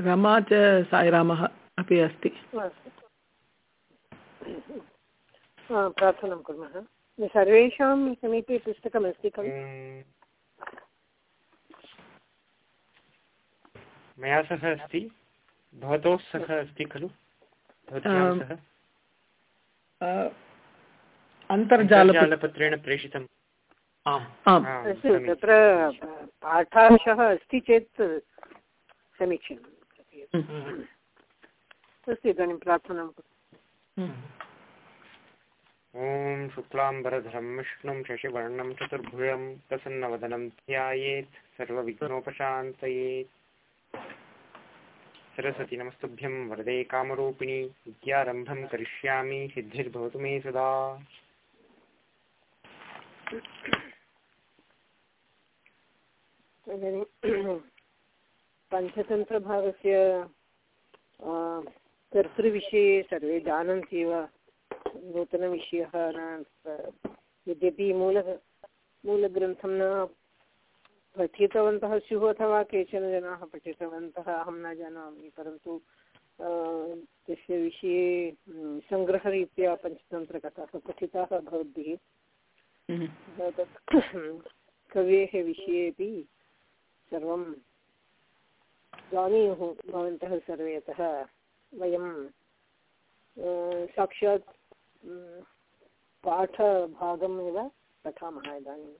रमा च साईरामः अपि अस्ति। प्रार्थनां कुर्मः। सर्वेषां समीपे पुस्तकमस्ति खलु? मया सह अस्ति। भवतोः सह अस्ति खलु? अन्तर्जालपत्रेण प्रेषितम्। अस्तु तत्र पाठांशः अस्ति चेत् समीचीनम्। अस्तु इदानीं प्रार्थनां ॐ शुक्लाम्बरधरं विष्णुं शशिवर्णं चतुर्भुजं प्रसन्नवदनं ध्यायेत् सर्वविघ्नोपशान्तयेत् सरस्वती नमस्तुभ्यं वरदे कामरूपिणी विद्यारम्भं करिष्यामि सिद्धिर्भवतु मे सदा पञ्चतन्त्रभागस्य कर्तृविषये सर्वे जानन्ति एव नूतनविषयः यद्यपि मूल मूलग्रन्थं न पठितवन्तः स्युः अथवा केचन जनाः पठितवन्तः अहं न जानामि परन्तु तस्य विषये सङ्ग्रहरीत्या पञ्चतन्त्रकथाः पठिताः भवद्भिः हम्म। तत् कवेः विषयेपि सर्वं जानीयुः भवन्तः सर्वे अतः वयं साक्षात् पाठभागम् एव पठामः इदानीं।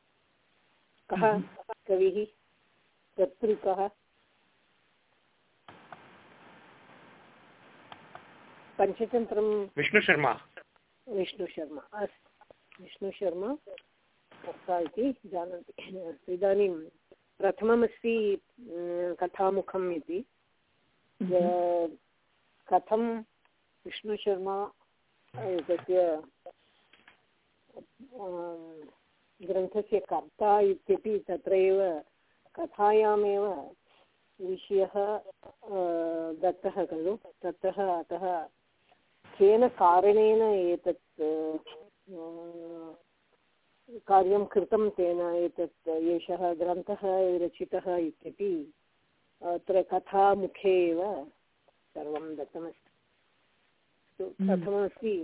कः हम्म। कविः? कर्तृकः पञ्चतन्त्रं विष्णुशर्मा विष्णुशर्मा अस्तु विष्णुशर्मा कर्ता इति जानन्ति। इदानीं प्रथममस्ति कथामुखम् इति हम्म। कथं विष्णुशर्मा एतस्य ग्रन्थस्य कर्ता इत्यपि तत्रैव कथायामेव विषयः दत्तः खलु ततः अतः केन कारणेन एतत् कार्यं कृतं तेन एतत् एषः ग्रन्थः रचितः इत्यपि अत्र कथामुखे एव सर्वं दत्तमस्ति हम्म। प्रथममस्ति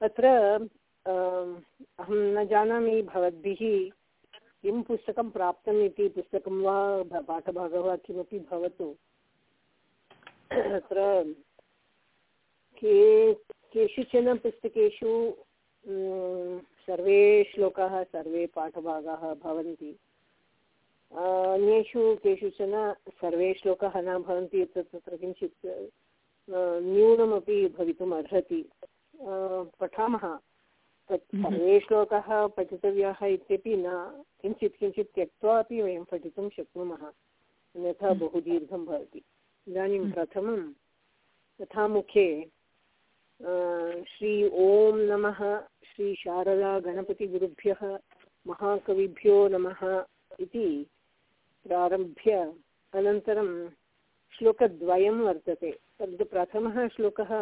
अत्र अहं न जानामि भवद्भिः किं पुस्तकं प्राप्तम् इति पुस्तकं वा पाठभागः वा किमपि भवतु अत्र के केषुचन पुस्तकेषु सर्वे श्लोकाः सर्वे पाठभागाः भवन्ति अन्येषु केषुचन सर्वे श्लोकाः न भवन्ति तत्र किञ्चित् न्यूनमपि भवितुम् अर्हति पठामः तत् हम्म। सर्वे श्लोकाः पठितव्याः इत्यपि न किञ्चित् किञ्चित् त्यक्त्वा अपि वयं पठितुं शक्नुमः अन्यथा हम्म। बहु दीर्घं भवति इदानीं हम्म। प्रथमं तथा मुखे श्री ॐ नमः श्रीशारदा गणपतिगुरुभ्यः महाकविभ्यो नमः इति प्रारभ्य अनन्तरं श्लोकद्वयं वर्तते। तद् प्रथमः श्लोकः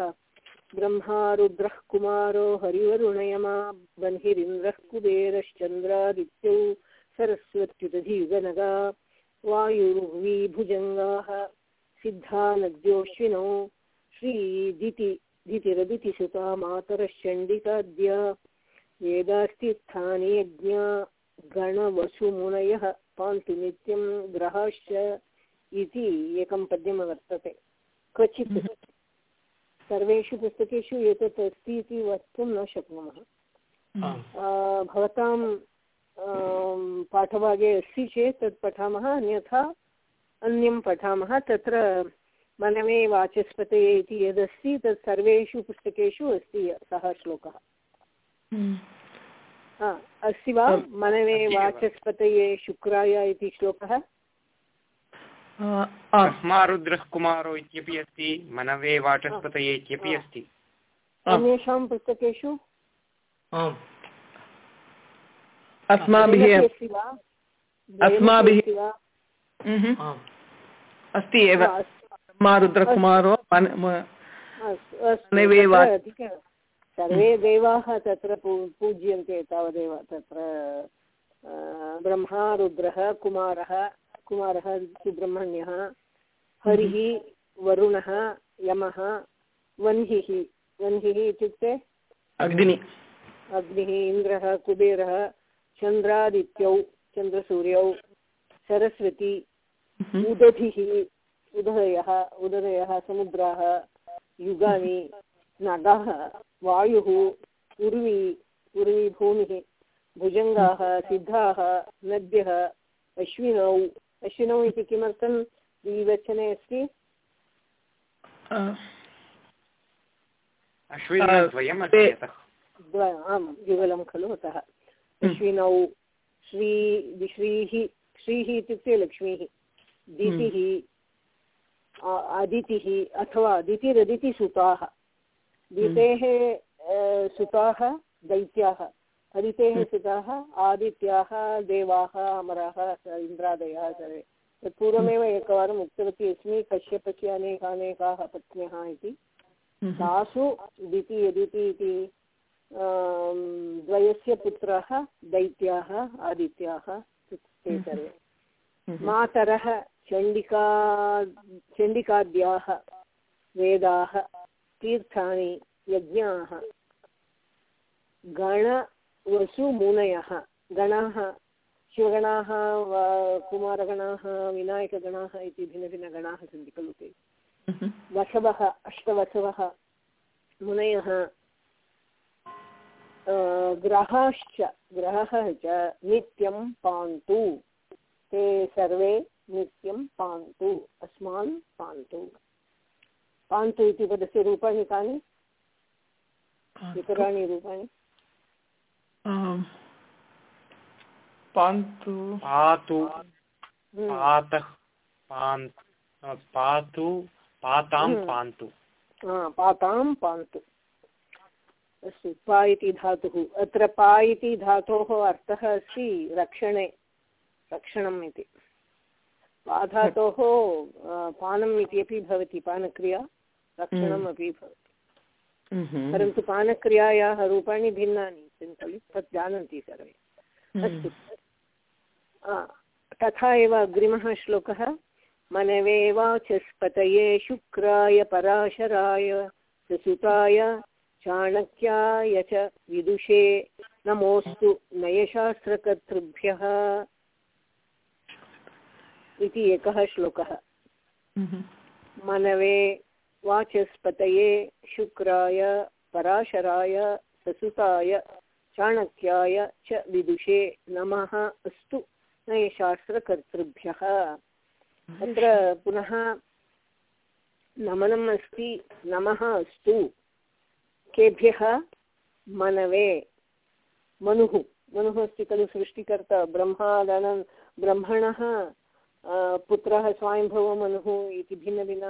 ब्रह्मा रुद्रः कुमारो हरिवरुणयमा बन्हिरिन्द्रः कुबेरश्चन्द्रादित्यौ सरस्वत्युदधीगनगा वायुर्वीभुजङ्गाः सिद्धा नद्योऽश्विनौ श्रीदिति धितिरदितिसुता मातरश्चण्डिकाद्या वेदास्ति स्थाने यज्ञा गणवसुमुनयः पान्तु नित्यं ग्रहाश्च इति एकं पद्यं वर्तते। क्वचित् सर्वेषु पुस्तकेषु एतत् अस्ति इति वक्तुं न शक्नुमः। भवतां पाठभागे अस्ति चेत् तत् पठामः अन्यथा अन्यं पठामः तत्र मनमे वाचस्पतये इति यदस्ति तत् सर्वेषु पुस्तकेषु अस्ति सः श्लोकः। हम्म। अस्ति वा? मनमे वाचस्पतये शुक्राय इति श्लोकः? रुद्रः कुमारो इत्यपि अस्ति मनवे वाचस्पतये इत्यपि अस्ति। अन्येषां पुस्तकेषु? अस्माभिः अस्माभिः अस्ति एव। रुद्रकुमारो सर्वे देवाः तत्र पूज्यन्ते तावदेव तत्र ब्रह्मा रुद्रः कुमारः कुमारः सुब्रह्मण्यः हरिः वरुणः यमः वह्निः वह्निः इत्युक्ते? अग्नि। अग्निः इन्द्रः कुबेरः चन्द्रादित्यौ चन्द्रसूर्यौ सरस्वती हम्म। उदधिः उदयः उदयः समुद्राः युगानि नगः वायुः उर्वी उर्वी भूमिः भुजङ्गाः सिद्धाः नद्यः अश्विनौ। अश्विनौ इति किमर्थं द्विवचने अस्ति? आम् युगलं खलु अतः। अश्विनौ श्री श्रीः श्रीः इत्युक्ते लक्ष्मीः दितिः अदितिः अथवा दितिरदितिसुताः दितेः अ, सुताः दैत्याः। अदितेः सुताः आदित्याः देवाः अमराः इन्द्रादयः सर्वे तत् पूर्वमेव एकवारम् उक्तवती अस्मि कश्यपस्य अनेकानेकाः पत्न्यः इति। हम्म। तासु दिति यदिति इति द्वयस्य पुत्राः दैत्याः आदित्याः ते सर्वे। हम्म। मातरः चण्डिका चण्डिकाद्याः वेदाः तीर्थानि यज्ञाः गणवसुमुनयः गणाः शिवगणाः वा कुमारगणाः विनायकगणाः इति भिन्नभिन्नगणाः सन्ति खलु ते। वसवः अष्टवसवः मुनयः ग्रहाश्च ग्रहः च नित्यं पान्तु ते सर्वे नित्यं पान्तु अस्मान् पान्तु। पान्तु इति पदस्य रूपाणि कानि? इतराणि रूपाणि? पान्तु। पातु। हम्म, पातः। पातु। पातां हम्म। पान्तु। पातां पान्तु। अस्तु पा इति धातुः। अत्र पा इति धातोः अर्थः अस्ति रक्षणे रक्षणम् इति। पा धातोः अ, पानम् इति अपि भवति पानक्रिया रक्षणम् अपि भवति। हम्म। परन्तु पानक्रियायाः रूपाणि भिन्नानि खलु तत् जानन्ति सर्वे। अस्तु। तथा एव अग्रिमः श्लोकः। मनवे वाचस्पतये शुक्राय पराशराय सुसुताय चाणक्याय च विदुषे। नमोऽस्तु नयशास्त्रकर्तृभ्यः। इति एकः श्लोकः। हम्म। मनवे वाचस्पतये शुक्राय पराशराय ससुताय चाणक्याय च विदुषे नमः अस्तु। नयशास्त्रकर्तृभ्यः अत्र पुनः नमनम् अस्ति नमः अस्तु। केभ्यः? मनवे। मनुः। मनुः अस्ति खलु सृष्टिकर्ता ब्रह्मादनं ब्रह्मणः पुत्रः स्वयंभवमनुः इति भिन्नभिन्न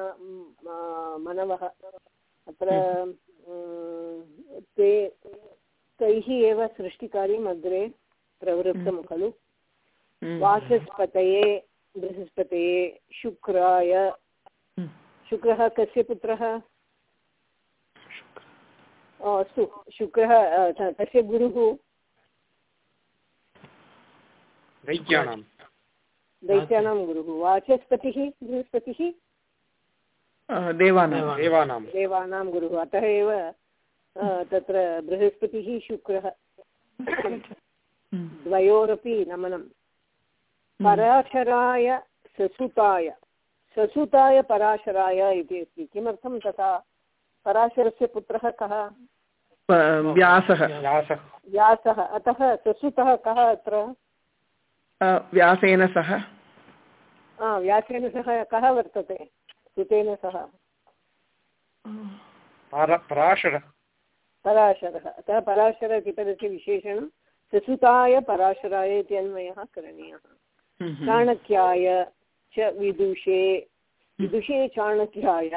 मनवः। अत्र अम्, ते तैः एव सृष्टिकार्यम् अग्रे प्रवृत्तं खलु। हम्म। वाचस्पतये बृहस्पतये शुक्राय। हम्म। शुक्रः कस्य पुत्रः? अस्तु शुक्रः तस्य गुरुः? दैत्यानां दैत्यानां गुरुः वाचस्पतिः बृहस्पतिः? देवानां। देवानां। देवानां। गुरुः। अतः एव तत्र बृहस्पतिः शुक्रः। हम्म। द्वयोरपि नमनं पराशराय ससुताय। ससुताय पराशराय इति अस्ति। किमर्थं तथा? पराशरस्य पुत्रः कः? व्यासः। व्यासः। व्यासः। अतः ससुतः कः अत्र? व्यासेन सह। आ, व्यासेन सह कः वर्तते? सुतेन सह। पराशरः। पराशरः। अतः पराशर इति पदस्य विशेषणं ससुताय पराशराय इति अन्वयः करणीयः। हम्म। चाणक्याय च विदुषे विदुषे चाणक्याय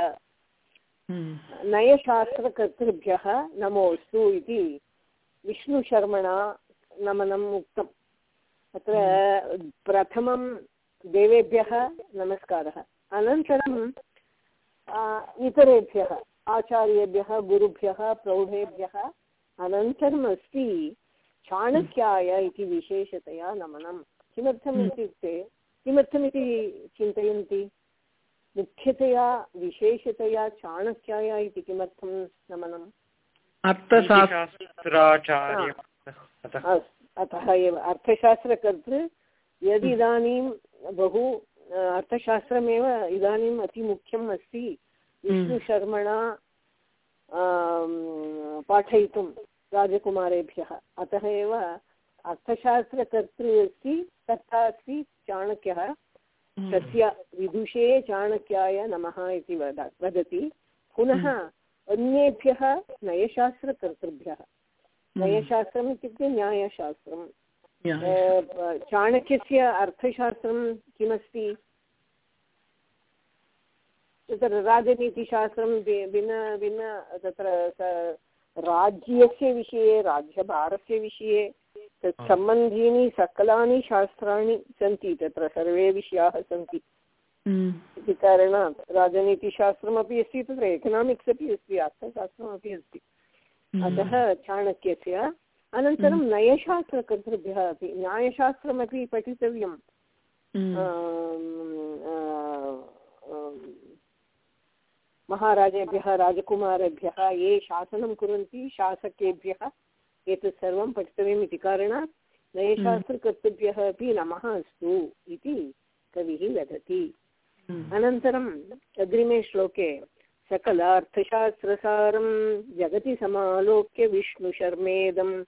हम्म। नयशास्त्रकर्तृभ्यः नमोऽस्तु इति विष्णुशर्मणा नमनम् उक्तम्। अत्र प्रथमं देवेभ्यः नमस्कारः। अनन्तरं आ, इतरेभ्यः आचार्येभ्यः गुरुभ्यः प्रौढेभ्यः अनन्तरम् अस्ति चाणक्याय इति विशेषतया नमनं किमर्थम् इत्युक्ते किमर्थमिति चिन्तयन्ति? मुख्यतया विशेषतया चाणक्याय इति किमर्थं नमनम्? अर्थशास्त्राचार्य अतः एव। अर्थशास्त्रकर्तृ यदि इदानीं बहु अर्थशास्त्रमेव इदानीम् अतिमुख्यम् अस्ति विष्णुशर्मणा आम्, पाठयितुं राजकुमारेभ्यः। अतः एव अर्थशास्त्रकर्तृ अस्ति तथा अस्ति चाणक्यः। तस्य विदुषे चाणक्याय नमः इति वद वदति। पुनः अन्येभ्यः नयशास्त्रकर्तृभ्यः नयशास्त्रम् इत्युक्ते न्यायशास्त्रम्। चाणक्यस्य अर्थशास्त्रं किमस्ति? तत्र राजनीतिशास्त्रं भिन्न भिन्न तत्र राज्यस्य विषये राज्यभारस्य विषये तत् सम्बन्धीनि सकलानि शास्त्राणि सन्ति तत्र सर्वे विषयाः सन्ति। इति कारणात् राजनीतिशास्त्रमपि अस्ति तत्र एकनामिक्स् अपि अस्ति अर्थशास्त्रमपि अस्ति। अतः चाणक्यस्य अनन्तरं नयशास्त्रकर्तृभ्यः अपि न्यायशास्त्रमपि आ, आम्, महाराजेभ्यः राजकुमारेभ्यः ये शासनं कुर्वन्ति शासकेभ्यः एतत् सर्वं पठितव्यम् इति कारणात् नयशास्त्रकर्तृभ्यः अपि नमः अस्तु इति कविः वदति। अनन्तरम् अग्रिमे श्लोके सकलार्थशास्त्रसारं जगति समालोक्य विष्णुशर्मेदम्।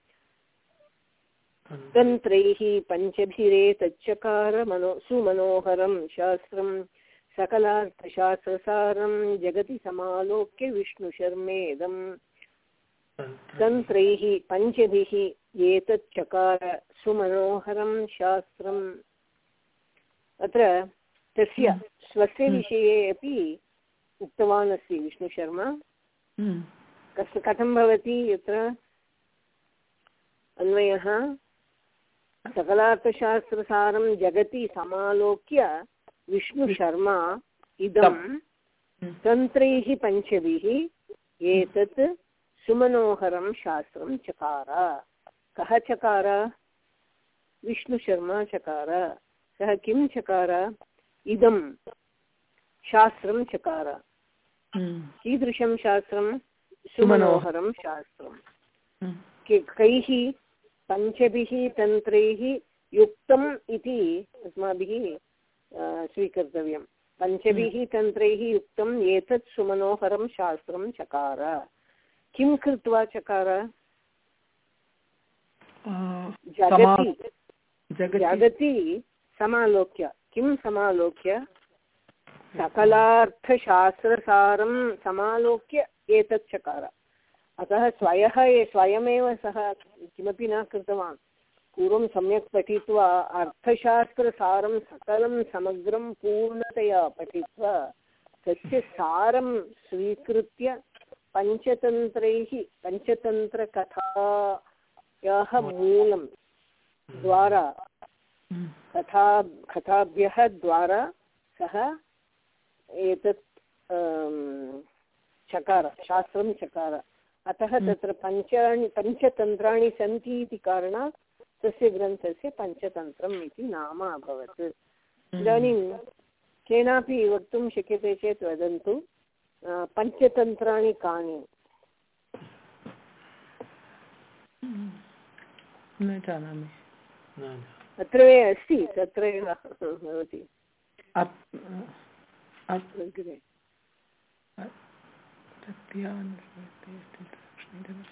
तन्त्रैः पञ्चभिरेतच्चकार मनो सुमनोहरं शास्त्रं सकलार्थशास्त्रसारं जगति समालोक्य विष्णुशर्मेदम् तन्त्रैः पञ्चभिः एतच्चकार सुमनोहरं शास्त्रम् अत्र तस्य स्वस्य विषये अपि उक्तवान् अस्ति विष्णुशर्मा कस् कथं भवति यत्र? अन्वयः। सकलार्थशास्त्रसारं जगति समालोक्य विष्णुशर्मा इदं तन्त्रैः पञ्चभिः एतत् सुमनोहरं शास्त्रं चकार। कः चकार? विष्णुशर्मा चकार। सः किं चकार? इदं शास्त्रं चकार। कीदृशं शास्त्रं? सुमनोहरं शास्त्रं। कैः पञ्चभिः तन्त्रैः युक्तम् इति अस्माभिः स्वीकर्तव्यं पञ्चभिः तन्त्रैः युक्तम् एतत् सुमनोहरं शास्त्रं चकार। किं कृत्वा चकार? जगति। जगति। जगति समालोक्य। किं समालोक्य? सकलार्थशास्त्रसारं समालोक्य एतत् चकार। अतः स्वयः स्वयमेव सः किमपि न कृतवान्। पूर्वं सम्यक् पठित्वा अर्थशास्त्रसारं सकलं समग्रं पूर्णतया पठित्वा तस्य सारं स्वीकृत्य पञ्चतन्त्रैः पञ्चतन्त्रकथायाः मूलं द्वारा कथा कथाभ्यः द्वारा सः एतत् चकार शास्त्रं चकार अतः तत्र पञ्चानि पञ्चतन्त्राणि सन्ति इति कारणात् तस्य ग्रन्थस्य पञ्चतन्त्रम् इति नाम अभवत्। इदानीं केनापि वक्तुं शक्यते चेत् वदन्तु पञ्चतन्त्राणि कानि? न जानामि। अस्ति तत्र एव भवति। अग्रे। सत्यानुस्मृतिः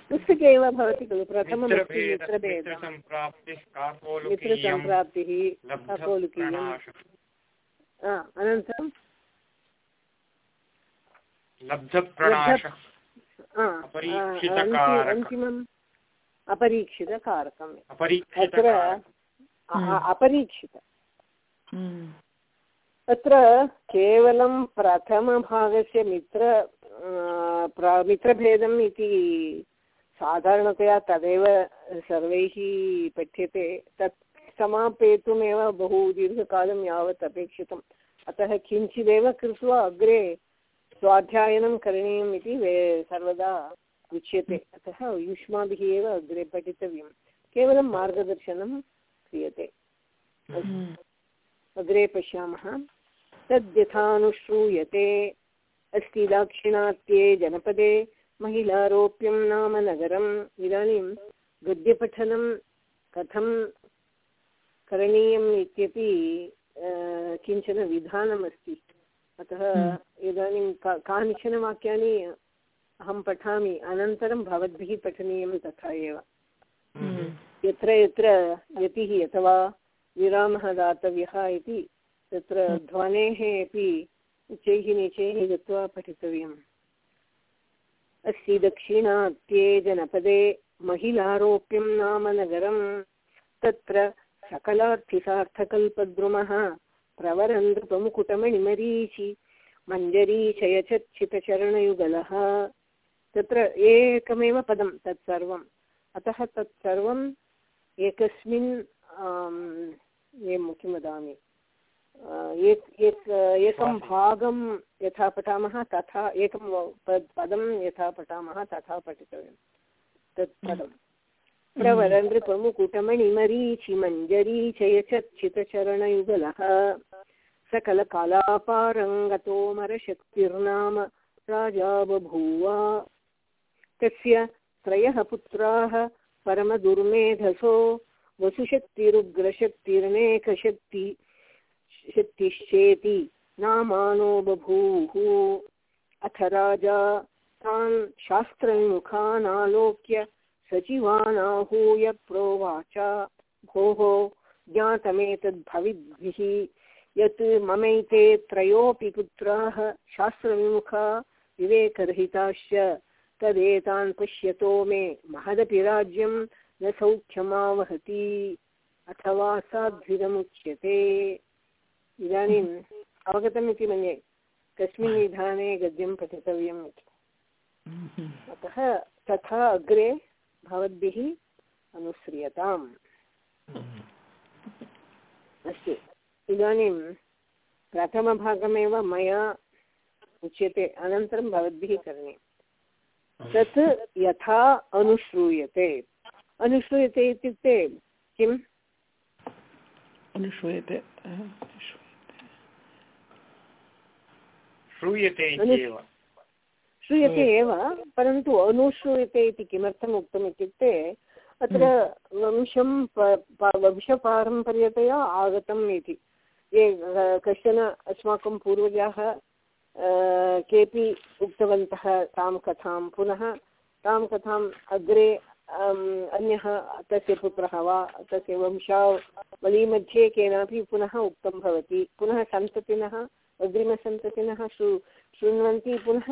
पुस्तके एव भवति खलु मित्रभेदः मित्रसम्प्राप्तिः अनन्तरं अन्तिमम् अपरीक्षितकारकम् अत्र अपरीक्षित। अत्र केवलं प्रथमभागस्य मित्र प्र- मित्रभेदम् इति साधारणतया तदेव सर्वैः पठ्यते तत् समापेतुमेव बहु दीर्घकालं यावत् अपेक्षितम्। अतः किञ्चिदेव कृत्वा अग्रे स्वाध्यायनं करणीयम् इति वे- सर्वदा उच्यते। अतः युष्माभिः एव अग्रे पठितव्यं केवलं मार्गदर्शनं क्रियते। हम्म। अग्रे पश्यामः। तद्यथानुश्रूयते। अस्ति दाक्षिणात्ये जनपदे महिलारोप्यं नाम नगरम्। इदानीं गद्यपठनं कथं करणीयम् इत्यपि किंचन विधानमस्ति। अतः हम्म। इदानीं का कानिचन वाक्यानि अहं पठामि। अनन्तरं भवद्भिः पठनीयं तथा एव। हम्म। यत्र यत्र यतिः अथवा विरामः दातव्यः इति तत्र ध्वनेः अपि उच्चैः नीचैः गत्वा पठितव्यम्। अस्ति दक्षिणात्ये जनपदे महिलारोप्यं नाम नगरं तत्र सकलार्थिसार्थकल्पद्रुमः प्रवरन्ध्रपमुकुटमणिमरीचि मञ्जरीचयचर्चितचरणयुगलः तत्र एकमेव पदं तत्सर्वम्। अतः तत्सर्वम् एकस्मिन् किं वदामि? एकं भागं यथा पठामः तथा एकं पदं यथा पठामः तथा पठितव्यं तत् पदम्। प्रवरनृपमुकुटमणिमरीचिमञ्जरीचयचर्चितचरणयुगलः सकलकलापारङ्गतोमरशक्तिर्नाम राजा बभूव तस्य त्रयः पुत्राः परमदुर्मेधसो। वसुशक्तिरुग्रशक्तिरनेकशक्ति शक्तिश्चेति नामानो बभूः अथ राजा तान् शास्त्रविमुखानालोक्य सचिवानाहूय प्रोवाच। भोः ज्ञातमेतद्भविद्भिः। यत् ममैते त्रयोऽपि पुत्राः शास्त्रविमुखा विवेकरहिताश्च, तदेतान् पश्यतो मे महदपि राज्यं न सौख्यमावहति। अथवा साध्विरमुच्यते इदानीम् अवगतम् इति मन्ये कस्मिन् विधाने गद्यं पठितव्यम् इति। अतः तथा अग्रे भवद्भिः अनुस्रियताम् अस्तु। इदानीं प्रथमभागमेव मया उच्यते। अनन्तरं भवद्भिः करणीयं तत् यथा अनुश्रूयते। अनुश्रूयते इत्युक्ते किम्? अनुश्रूयते। श्रूयते श्रूयते एव परन्तु अनुश्रूयते इति किमर्थम् उक्तम् इत्युक्ते अत्र वंशं वंशपारम्पर्यतया आगतम् इति। ये कश्चन अस्माकं पूर्वजाः केपि उक्तवन्तः तां कथां पुनः तां कथाम् अग्रे अन्यः तस्य पुत्रः वा तस्य वंशावलीमध्ये केनापि पुनः उक्तं भवति। पुनः सन्ततिनः अग्रिमसन्ततिनः शृ शृण्वन्ति पुनः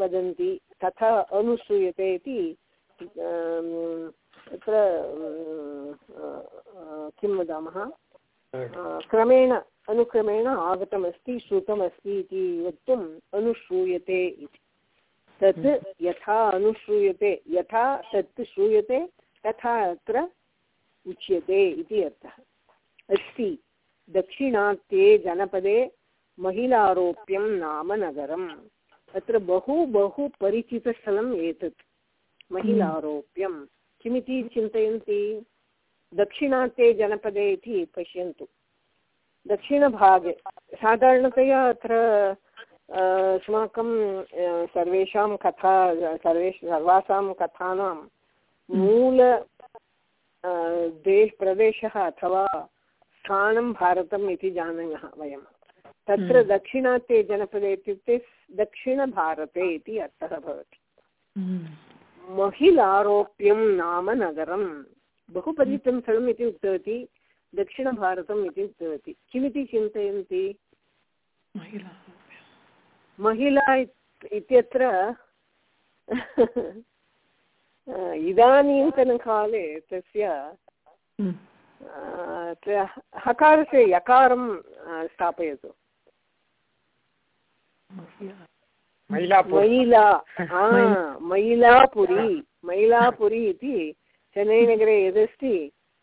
वदन्ति तथा अनुश्रूयते इति तत्र किं वदामः? क्रमेण अनुक्रमेण आगतमस्ति श्रुतमस्ति इति वक्तुम् अनुश्रूयते इति। तत् यथा अनुश्रूयते यथा तत् श्रूयते तथा अत्र उच्यते इति अर्थः। अस्ति दक्षिणात्ये जनपदे महिलारोप्यं नाम नगरम्। अत्र बहु बहु परिचितस्थलम् एतत्। महिलारोप्यं किमिति चिन्तयन्ति? दक्षिणात्ये जनपदे इति पश्यन्तु। दक्षिणभागे साधारणतया अत्र अस्माकं सर्वेषां कथा, सर्वे, सर्वासां कथानां मूल देश प्रदेशः अथवा स्थानं भारतम् इति जानीमः वयं तत्र हम्म। दक्षिणात्ये जनपदे इत्युक्ते दक्षिणभारते इति अर्थः भवति। हम्म। महिलारोप्यं नाम नगरं। बहु परिचितं स्थलम् इति उक्तवती दक्षिणभारतम् इति उक्तवती। किमिति चिन्तयन्ति? महिला इत्यत्र इदानीन्तनकाले तस्य हम्म। हकारस्य यकारं स्थापयतु। महिला मैलापुरी मैलापुरी इति चेन्नैनगरे यदस्ति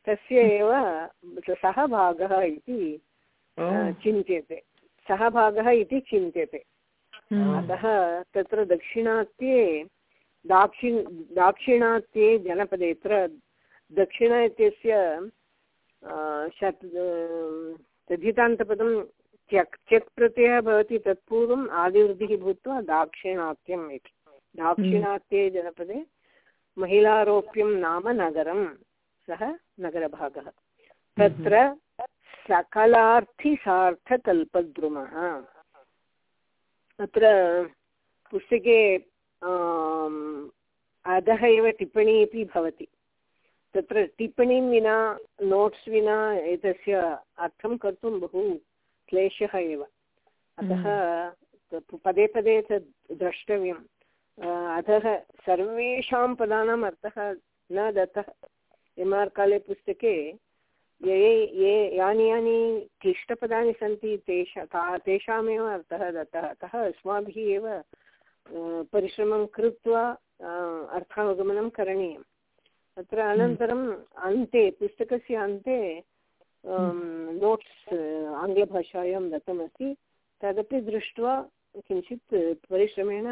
तस्य एव सः भागः इति चिन्त्यते। सः भागः इति चिन्त्यते। अतः तत्र दक्षिणात्ये दाक्षिण दाक्षिणात्ये जनपदे अत्र दक्षिण इत्यस्य शत् तद्धितान्तपदं त्यक् त्यक् प्रत्ययः भवति तत्पूर्वम् आदिवृद्धिः भूत्वा दाक्षिणात्यम् इति। दाक्षिणात्ये जनपदे महिलारोप्यं नाम नगरं, सः नगरभागः। तत्र सकलार्थिसार्थकल्पद्रुमः। अत्र पुस्तके अधः एव टिप्पणी अपि भवति। तत्र टिप्पणीं विना, नोट्स् विना एतस्य अर्थं कर्तुं बहु क्लेशः एव। अतः पदे पदे तद् द्रष्टव्यम्। अतः सर्वेषां पदानाम् अर्थः न दत्तः। एम् आर् काले पुस्तके ये ये यानि यानि क्लिष्टपदानि सन्ति तेषा तेषामेव अर्थः दत्तः। अतः अस्माभिः एव परिश्रमं कृत्वा अर्थावगमनं करणीयम्। अत्र अनन्तरम् अन्ते पुस्तकस्य अन्ते नोट्स् आङ्ग्लभाषायां दत्तमस्ति। तदपि दृष्ट्वा किञ्चित् परिश्रमेण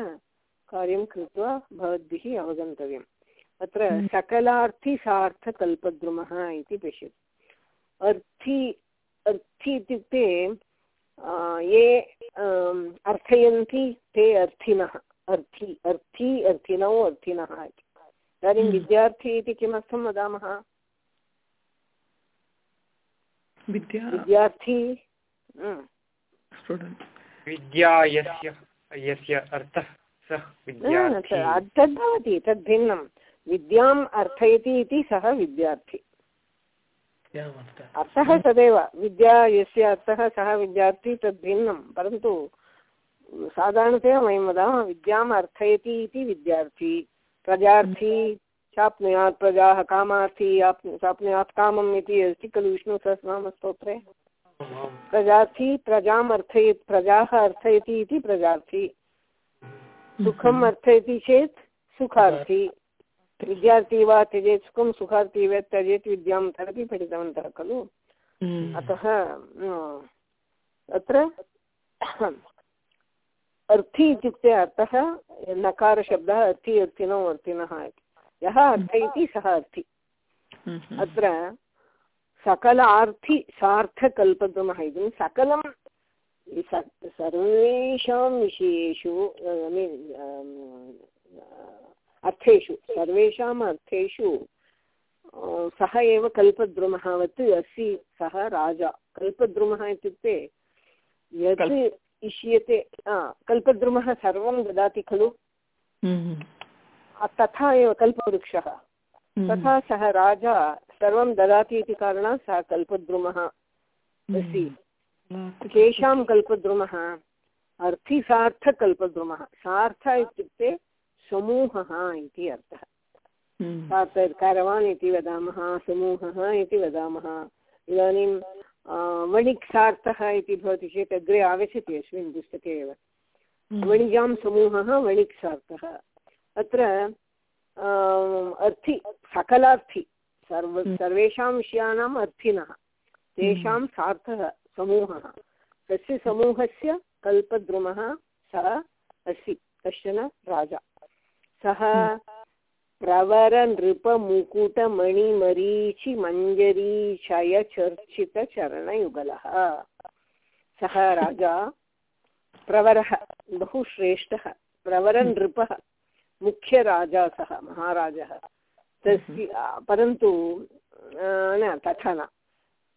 कार्यं कृत्वा भवद्भिः अवगन्तव्यम्। अत्र सकलार्थी सार्थकल्पद्रुमः इति पश्यतु। अर्थी अर्थी इत्युक्ते ये अर्थयन्ति ते अर्थिनः। अर्थी अर्थी अर्थिनौ अर्थिनः इति। इदानीं हम्म। विद्यार्थी इति किमर्थं वदामः? विद्यार्थी हम्म। विद्या यस्य यस्य अर्थः सः तद् भवति तद् भिन्नं। विद्याम् अर्थयति इति सः विद्यार्थी। अर्थः। तदेव विद्या यस्य अर्थः सः विद्यार्थी तद् भिन्नं। परन्तु साधारणतया वयं वदामः विद्याम् अर्थयति इति विद्यार्थी। प्रजार्थी चाप्नुयात् प्रजाः कामार्थी चाप्नुयात् कामम् इति अस्ति खलु विष्णुसहस्रनामस्तोत्रे प्रजार्थी प्रजाम् अर्थयति प्रजाः अर्थयति इति प्रजार्थी। सुखम् अर्थयति चेत् सुखार्थी। विद्यार्थी वा त्यजेत् सुखं सुखार्थी वा त्यजेत् विद्यां तदपि पठितवन्तः खलु। हम्म। अतः अत्र अर्थी इत्युक्ते अर्थः नकारशब्दः अर्थी अर्थिनो अर्थिनः इति। यः अर्थयति सः अर्थी। अत्र सकल आर्थि सार्थकल्पद्रुमः इति सकलं सर्वेषां विषयेषु अर्थेषु सर्वेषाम् अर्थेषु सः एव कल्पद्रुमःवत् अस्ति सः राजा कल्पद्रुमः इत्युक्ते यत् इष्यते कल्पद्रुमः सर्वं ददाति खलु। तथा एव कल्पवृक्षः। हम्म। तथा सः राजा सर्वं ददाति इति कारणात् सः कल्पद्रुमः अस्ति हम्म। केषां कल्पद्रुमः अर्थिसार्थकल्पद्रुमः सार्थ इत्युक्ते समूहः इति अर्थः। तत् करवान् इति वदामः समूहः इति वदामः। इदानीं वणिक्सार्थः इति भवति चेत् अग्रे आगच्छति अस्मिन् पुस्तके एव। वणिजां समूहः वणिक्सार्थः। अत्र अर्थि सकलार्थि सर्व सर्वेषां विषयाणाम् अर्थिनः तेषां सार्थः समूहः तस्य समूहस्य कल्पद्रुमः सः अस्ति कश्चन राजा। सः प्रवरनृपमुकुटमणिमरीचिमञ्जरीशयचर्चितचरणयुगलः। सः राजा प्रवरः बहु श्रेष्ठः प्रवरनृपः। मुख्यराजा सः महाराजः। तस्य परन्तु न तथा न।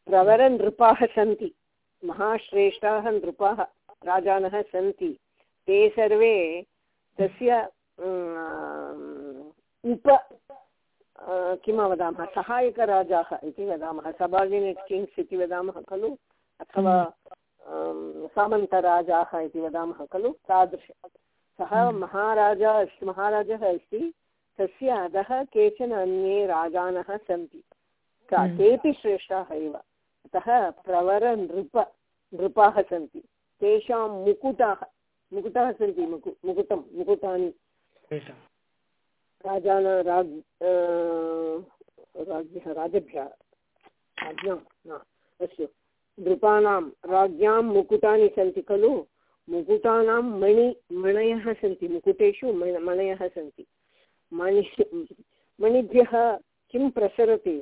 प्रवरनृपाः सन्ति। महाश्रेष्ठाः नृपाः राजानः सन्ति। ते सर्वे तस्य उप किं वदामः? सहायकराजाः इति वदामः। सबार्डिनेट् किङ्ग्स् इति वदामः खलु? अथवा सामन्तराजाः इति वदामः खलु? तादृश। सः हम्म। महाराजा महाराजः अस्ति। तस्य अधः केचन अन्ये राजानः सन्ति। हम्म। तेपि श्रेष्ठाः एव। अतः प्रवरनृप नृपाः सन्ति। तेषां मुकुटाः मुकुटाः सन्ति मुकु मुकुटं मुकुटानि। राजान राज राज्ञः राजभ्यः राज्ञां अस्तु। नृपाणां राज्ञां मुकुटानि सन्ति खलु? मुकुटानां मणि मणयः सन्ति मुकुटेषु मणयः सन्ति। मणि मणिभ्यः किं प्रसरति?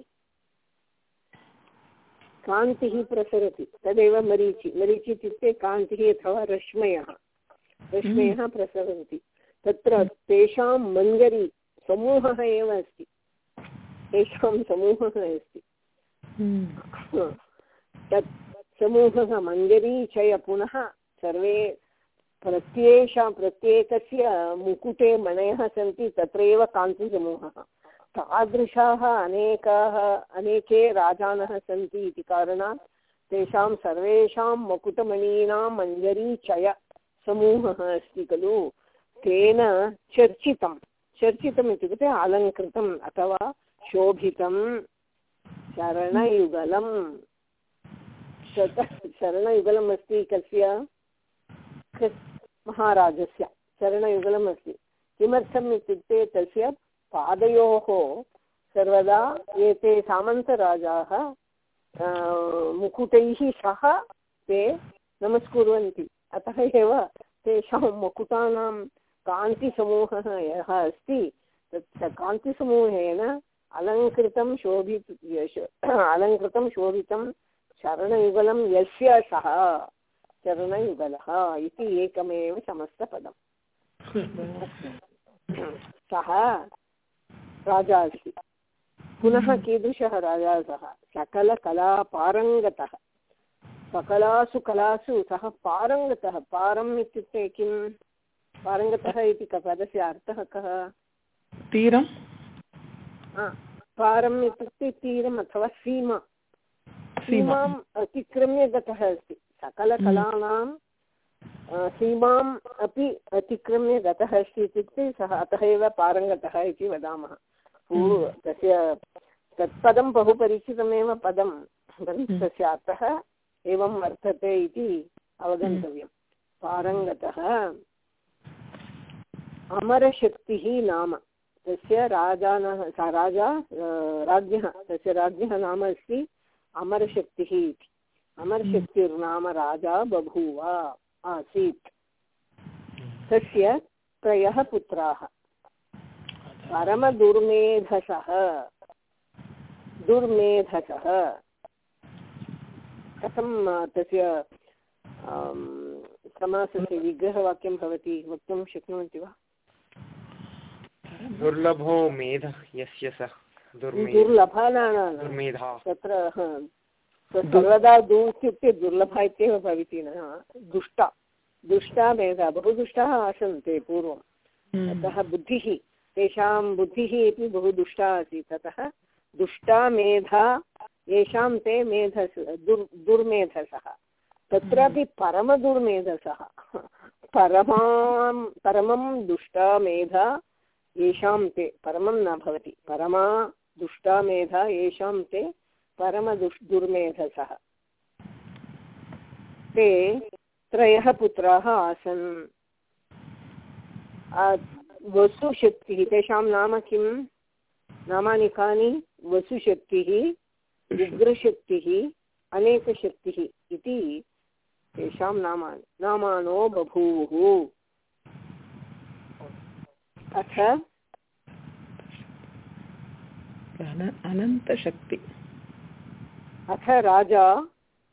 कान्तिः प्रसरति तदेव मरीचि। मरीचि इत्युक्ते कान्तिः अथवा रश्मयः। रश्मयः प्रसरन्ति। तत्र तेषां मङ्गरी समूहः एव अस्ति। तेषां समूहः अस्ति। तत् समूहः मङ्गरी चय पुनः सर्वे प्रत्येषा प्रत्येकस्य मुकुटे मणयः सन्ति तत्रैव कान्तिसमूहः तादृशाः अनेकाः, अनेके राजानः सन्ति इति कारणात् तेषां सर्वेषां मुकुटमणीनां मञ्जरी चय समूहः अस्ति खलु। तेन चर्चितं चर्चितम् इत्युक्ते अलङ्कृतम् अथवा शोभितं चरणयुगलं चरणयुगलम् अस्ति कस्य? महाराजस्य चरणयुगलम् अस्ति किमर्थम् इत्युक्ते तस्य पादयोः सर्वदा एते सामन्तराजाः मुकुटैः सह ते नमस्कुर्वन्ति। अतः एव तेषां मुकुटानां कान्तिसमूहः यः अस्ति तत् कान्तिसमूहेन अलङ्कृतं शोभित अलङ्कृतं शोभितं चरणयुगलं यस्य सः। चरणयुगलः इति एकमेव समस्तपदम्। सः राजा अस्ति। पुनः कीदृशः राजा सः? सकलकलापारङ्गतः। सकलासु कलासु सः पारङ्गतः। पारम् इत्युक्ते किं पारङ्गतः इति पदस्य अर्थः कः? तीरं पारम् इत्युक्ते तीरम् अथवा सीमा। सीमाम् अतिक्रम्य गतः अस्ति। सकलकलानां सीमाम् अपि अतिक्रम्य गतः अस्ति इत्युक्ते सः अतः एव पारङ्गतः इति वदामः। तस्य तत्पदं बहु परिचितमेव पदं तस्य अर्थः एवं वर्तते इति अवगन्तव्यं पारङ्गतः अमरशक्तिः नाम तस्य राजानः सा राजा राज्ञः तस्य राज्ञः नाम अस्ति अमरशक्तिः इति। अमरशक्तिर्नाम राजा बभूव आसीत्। तस्य त्रयः पुत्राः। परमदुर्मेधसः दुर्मेधसः कथं तस्य समासस्य विग्रहवाक्यं भवति वक्तुं शक्नुवन्ति वा? दुर्लभो मेधः यस्य सः। दुर्लभः न तत्र सर्वदा दु इत्युक्ते दुर्लभा इत्येव भवति न दुष्टा दुष्टा मेधा बहु दुष्टाः आसन् ते पूर्वम्। अतः बुद्धिः तेषां बुद्धिः अपि बहु दुष्टा आसीत् अतः दुष्टा मेधा येषां ते मेधस् दुर् दुर्मेधसः तत्रापि परमदुर्मेधसः परमां परमं दुष्टा मेधा येषां ते परमं न भवति परमा दुष्टा मेधा येषां ते परमदुष् दुर्मेधसः ते त्रयः पुत्राः आसन्। वसुशक्तिः, तेषां नाम किं? नामानि कानि? वसुशक्तिः, उग्रशक्तिः, अनेकशक्तिः इति तेषां नामानि। नामानो बभूवुः। अथ अनन्तशक्ति। अथ राजा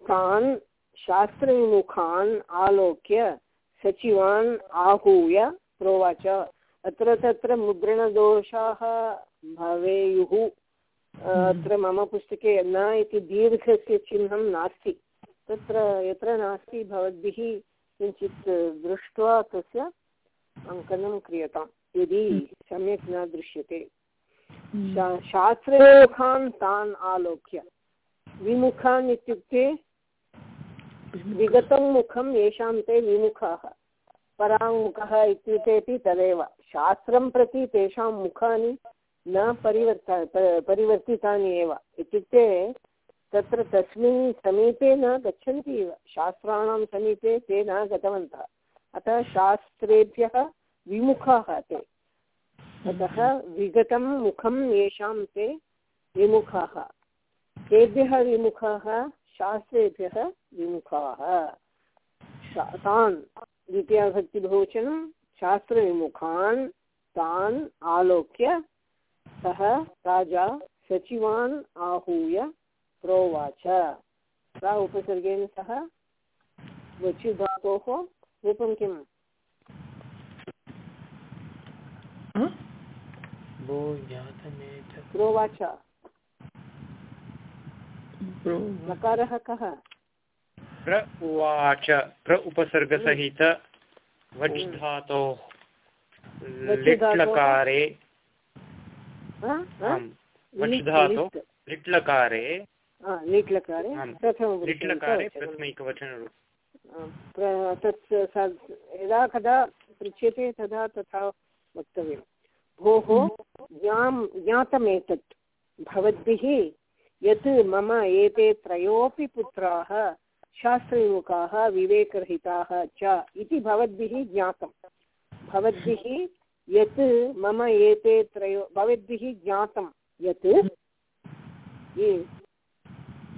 तान् शास्त्रविमुखान् आलोक्य सचिवान् आहूय प्रोवाच। अत्र तत्र मुद्रणदोषाः भवेयुः। अत्र मम पुस्तके न इति दीर्घस्य चिह्नं नास्ति। तत्र यत्र नास्ति भवद्भिः किञ्चित् दृष्ट्वा तस्य अङ्कनं क्रियताम्। यदि सम्यक् न दृश्यते। शास्त्रविमुखान् तान् आलोक्य। विमुखान् इत्युक्ते विगतं मुखं येषां ते विमुखाः, पराङ्मुखः इत्युक्तेपि तदेव। शास्त्रं प्रति तेषां मुखानि न परिवर्त परिवर्तितानि एव। इत्युक्ते तत्र तस्मिन् समीपे न गच्छन्ति एव। शास्त्राणां समीपे ते न गतवन्तः। अतः शास्त्रेभ्यः विमुखाः ते। अतः विगतं मुखं येषां ते विमुखाः। केभ्यः विमुखाः शास्त्रेभ्यः विमुखाः। तान् द्वितीयाभक्तिबहुवचनं शास्त्रविमुखान् तान् आलोक्य सः राजा सचिवान् आहूय प्रोवाच। प्रा उपसर्गेण सह वचु धातोः रूपं किम्? प्रोवाच। नकारः कः? प्र उवाच प्र उपसर्गसहित वच् धातोः लिट्लकारे। वच् धातु लिट्लकारे। लिट्लकारे लिट्लकारे प्रथमैकवचनरूपं तत् यदा कदा पृच्छ्यते तदा तथा वक्तव्यं भोः ज्ञां ज्ञातमेतत्। भवद्भिः यत् मम एते त्रयोपि पुत्राः शास्त्रविमुखाः विवेकरहिताः च इति भवद्भिः ज्ञातं। भवद्भिः यत् मम एते त्रयो भवद्भिः ज्ञातं यत्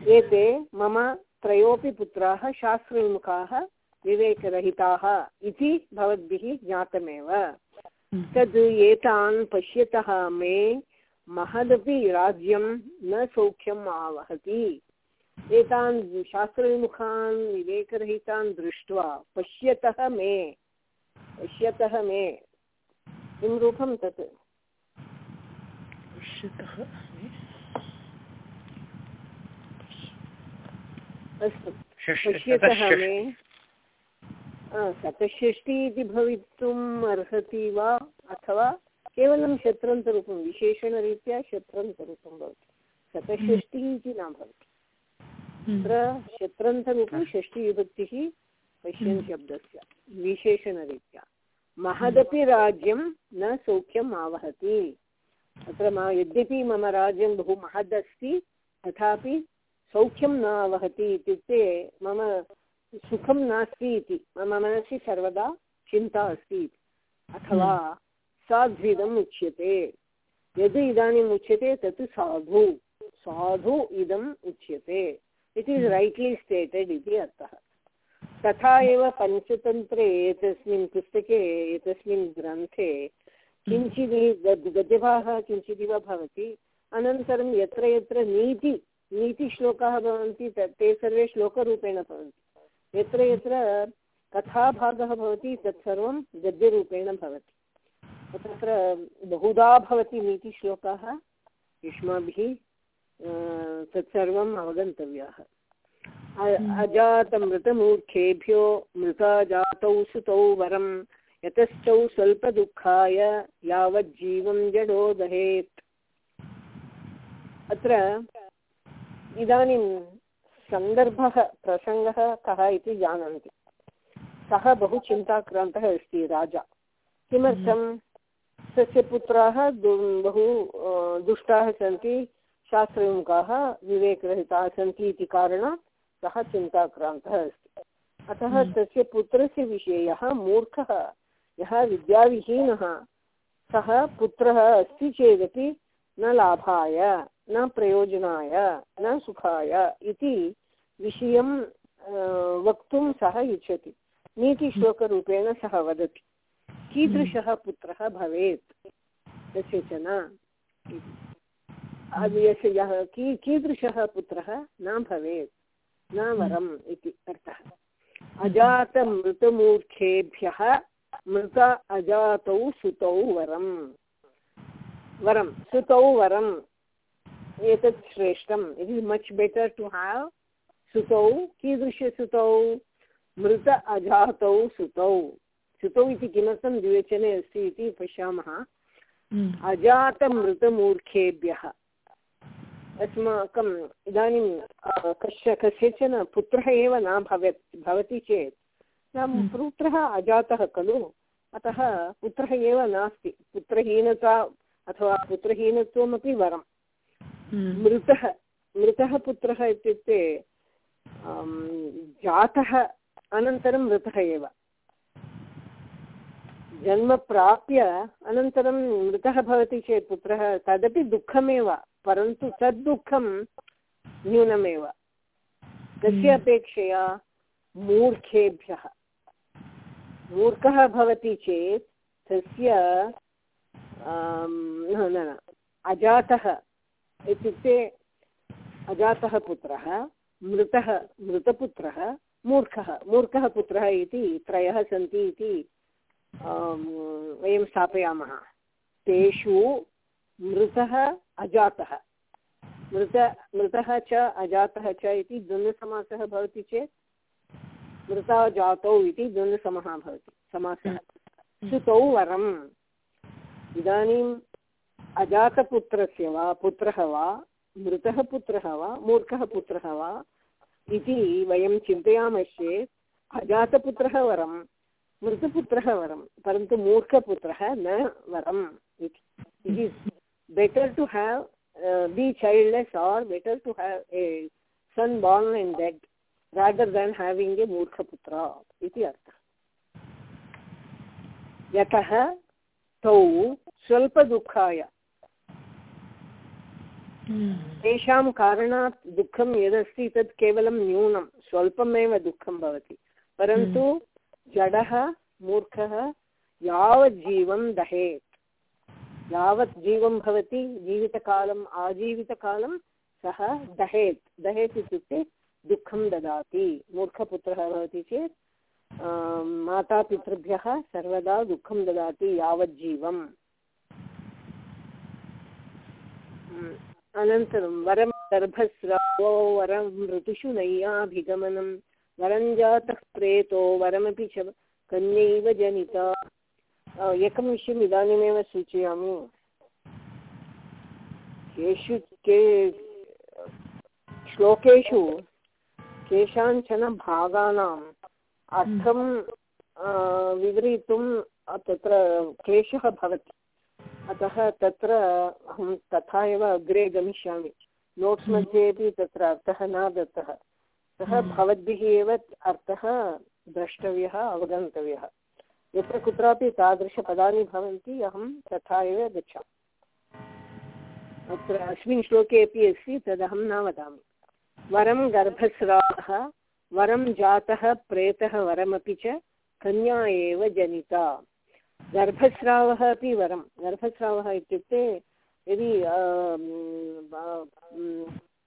एते मम त्रयोपि पुत्राः शास्त्रविमुखाः विवेकरहिताः इति भवद्भिः ज्ञातमेव। तद् एतान् पश्यतः मे महदपि राज्यं न सौख्यम् आवहति। एतान् शास्त्रविमुखान् विवेकरहितान् दृष्ट्वा पश्यतः मे पश्यतः मे। किं रूपं तत्? अस्तु। पश्यतः मे। शतषष्टि इति भवितुम् अर्हति वा अथवा केवलं शत्रन्तरूपं विशेषणरीत्या शत्रन्तरूपं भवति। शतषष्टिः इति न भवति। तत्र शत्रन्तरूपं षष्टिविभक्तिः पश्यन् शब्दस्य, विशेषणरीत्या। महदपि राज्यं न सौख्यम् आवहति। अत्र मा, यद्यपि मम राज्यं बहु महदस्ति तथापि सौख्यं न आवहति इत्युक्ते मम सुखं नास्ति इति, मम मनसि सर्वदा चिन्ता अस्ति अथवा साध्विदम् उच्यते। यद् इदानीम् उच्यते तत् साधु। साधु इदम् उच्यते। इट् इस् रैट्लि स्टेटेड् इति अर्थः। तथा एव पञ्चतन्त्रे एतस्मिन् पुस्तके एतस्मिन् ग्रन्थे किञ्चित् गद्यभागः किञ्चिदिव भवति। अनन्तरं यत्र यत्र नीति नीतिश्लोकाः भवन्ति ते सर्वे श्लोकरूपेण भवन्ति। यत्र यत्र कथाभागः भवति तत्सर्वं गद्यरूपेण भवति। तत्र बहुधा भवति नीतिश्लोकाः युष्माभिः तत्सर्वम् अवगन्तव्याः। अजातमृतमूर्खेभ्यो मृता जातौ सुतौ वरं यतश्चौ स्वल्पदुःखाय यावज्जीवं जडो दहेत् अत्र इदानीं सन्दर्भः प्रसङ्गः कः इति जानन्ति। सः बहु चिन्ताक्रान्तः अस्ति राजा। किमर्थं तस्य पुत्राः बहु दुष्टाः सन्ति शास्त्रविमुखाः विवेकरहिताः सन्ति इति कारणात् सः चिन्ताक्रान्तः अस्ति। अतः हम्म। तस्य पुत्रस्य विषये यः मूर्खः यः विद्याविहीनः सः पुत्रः अस्ति चेदपि न लाभाय न प्रयोजनाय न सुखाय इति विषयं वक्तुं सः इच्छति। नीतिश्लोकरूपेण सः वदति। कीदृशः पुत्रः भवेत्? यस्य च न यः की, कीदृशः पुत्रः न भवेत्, न वरम् इति अर्थः। अजातमृतमूर्खेभ्यः मृत अजातौ सुतौ वरम्। वरं सुतौ वरम्। एतत् श्रेष्ठम्। It is much better to have सुतौ कीदृशसुतौ मृत अजातौ सुतौ। सुतौ इति किमर्थं द्विवचने अस्ति इति पश्यामः। हम्म। अजातमृतमूर्खेभ्यः। अस्माकम् इदानीं कश्च कस्यचन पुत्रः एव न भवेत् भवति चेत्। हम्म। पुत्रः अजातः खलु। अतः पुत्रः एव नास्ति। पुत्रहीनता अथवा पुत्रहीनत्वमपि वरं हम्म। मृतः मृतः पुत्रः इत्युक्ते जातः अनन्तरं मृतः एव। जन्म प्राप्य अनन्तरं मृतः भवति चेत् पुत्रः तदपि दुःखमेव परन्तु तद् दुःखं न्यूनमेव तस्य हम्म। अपेक्षया मूर्खेभ्यः मूर्खः भवति चेत् तस्य न न अजातः इत्युक्ते अजातः पुत्रः मृतः मृतपुत्रः मूर्खः मूर्खः पुत्रः इति त्रयः सन्ति इति वयं स्थापयामः। तेषु मृतः अजातः। मृत, मृतः च अजातः च इति द्वन्द्वसमासः भवति चेत् मृता जातौ इति द्वन्द्वसमः भवति, समासः। सुतौ वरम्। इदानीम् अजातपुत्रस्य वा, पुत्रः वा, मृतः पुत्रः वा, मूर्खः पुत्रः वा इति वयं चिन्तयामश्चेत् अजातपुत्रः वरं मृतपुत्रः वरं, परन्तु मूर्खपुत्रः न वरम् इति। Better to have be childless or better to have a son born in dead rather than having a मूर्खपुत्र इति अर्थः। यतः तौ स्वल्पदुःखाय तेषां कारणात् दुःखं यदस्ति तत् केवलं न्यूनं, स्वल्पमेव दुःखं भवति। परन्तु जडः मूर्खः यावत् जीवं दहेत्। यावत् जीवं भवति, जीवितकालम् आजीवितकालं सः दहेत्। दहेत् इत्युक्ते दुःखं ददाति। मूर्खपुत्रः भवति चेत् मातापितृभ्यः सर्वदा दुःखं ददाति यावज्जीवम् अनन्तरं वरं गर्भस्रावो, वरं ऋतुषु नय्याभिगमनं वरं जातः प्रेतो, वरमपि च कन्यैव जनिता। एकं विषयम् इदानीमेव सूचयामि। केषु, के, श्लोकेषु केषाञ्चन भागानाम् अर्थं विवरितुं तत्र क्लेशः भवति। अतः तत्र अहं तथा एव अग्रे गमिष्यामि। नोट्स्। मध्येपि तत्र अर्थः न दत्तः। सः हम्म। भवद्भिः एव अर्थः द्रष्टव्यः अवगन्तव्यः। यत्र कुत्रापि तादृशपदानि भवन्ति अहं तथा एव गच्छामि। अत्र अस्मिन् श्लोके अपि अस्ति तदहं न वदामि। वरं गर्भस्रावः वरं जातः प्रेतः वरमपि च कन्या एव जनिता। गर्भस्रावः अपि वरं। गर्भस्रावः इत्युक्ते यदि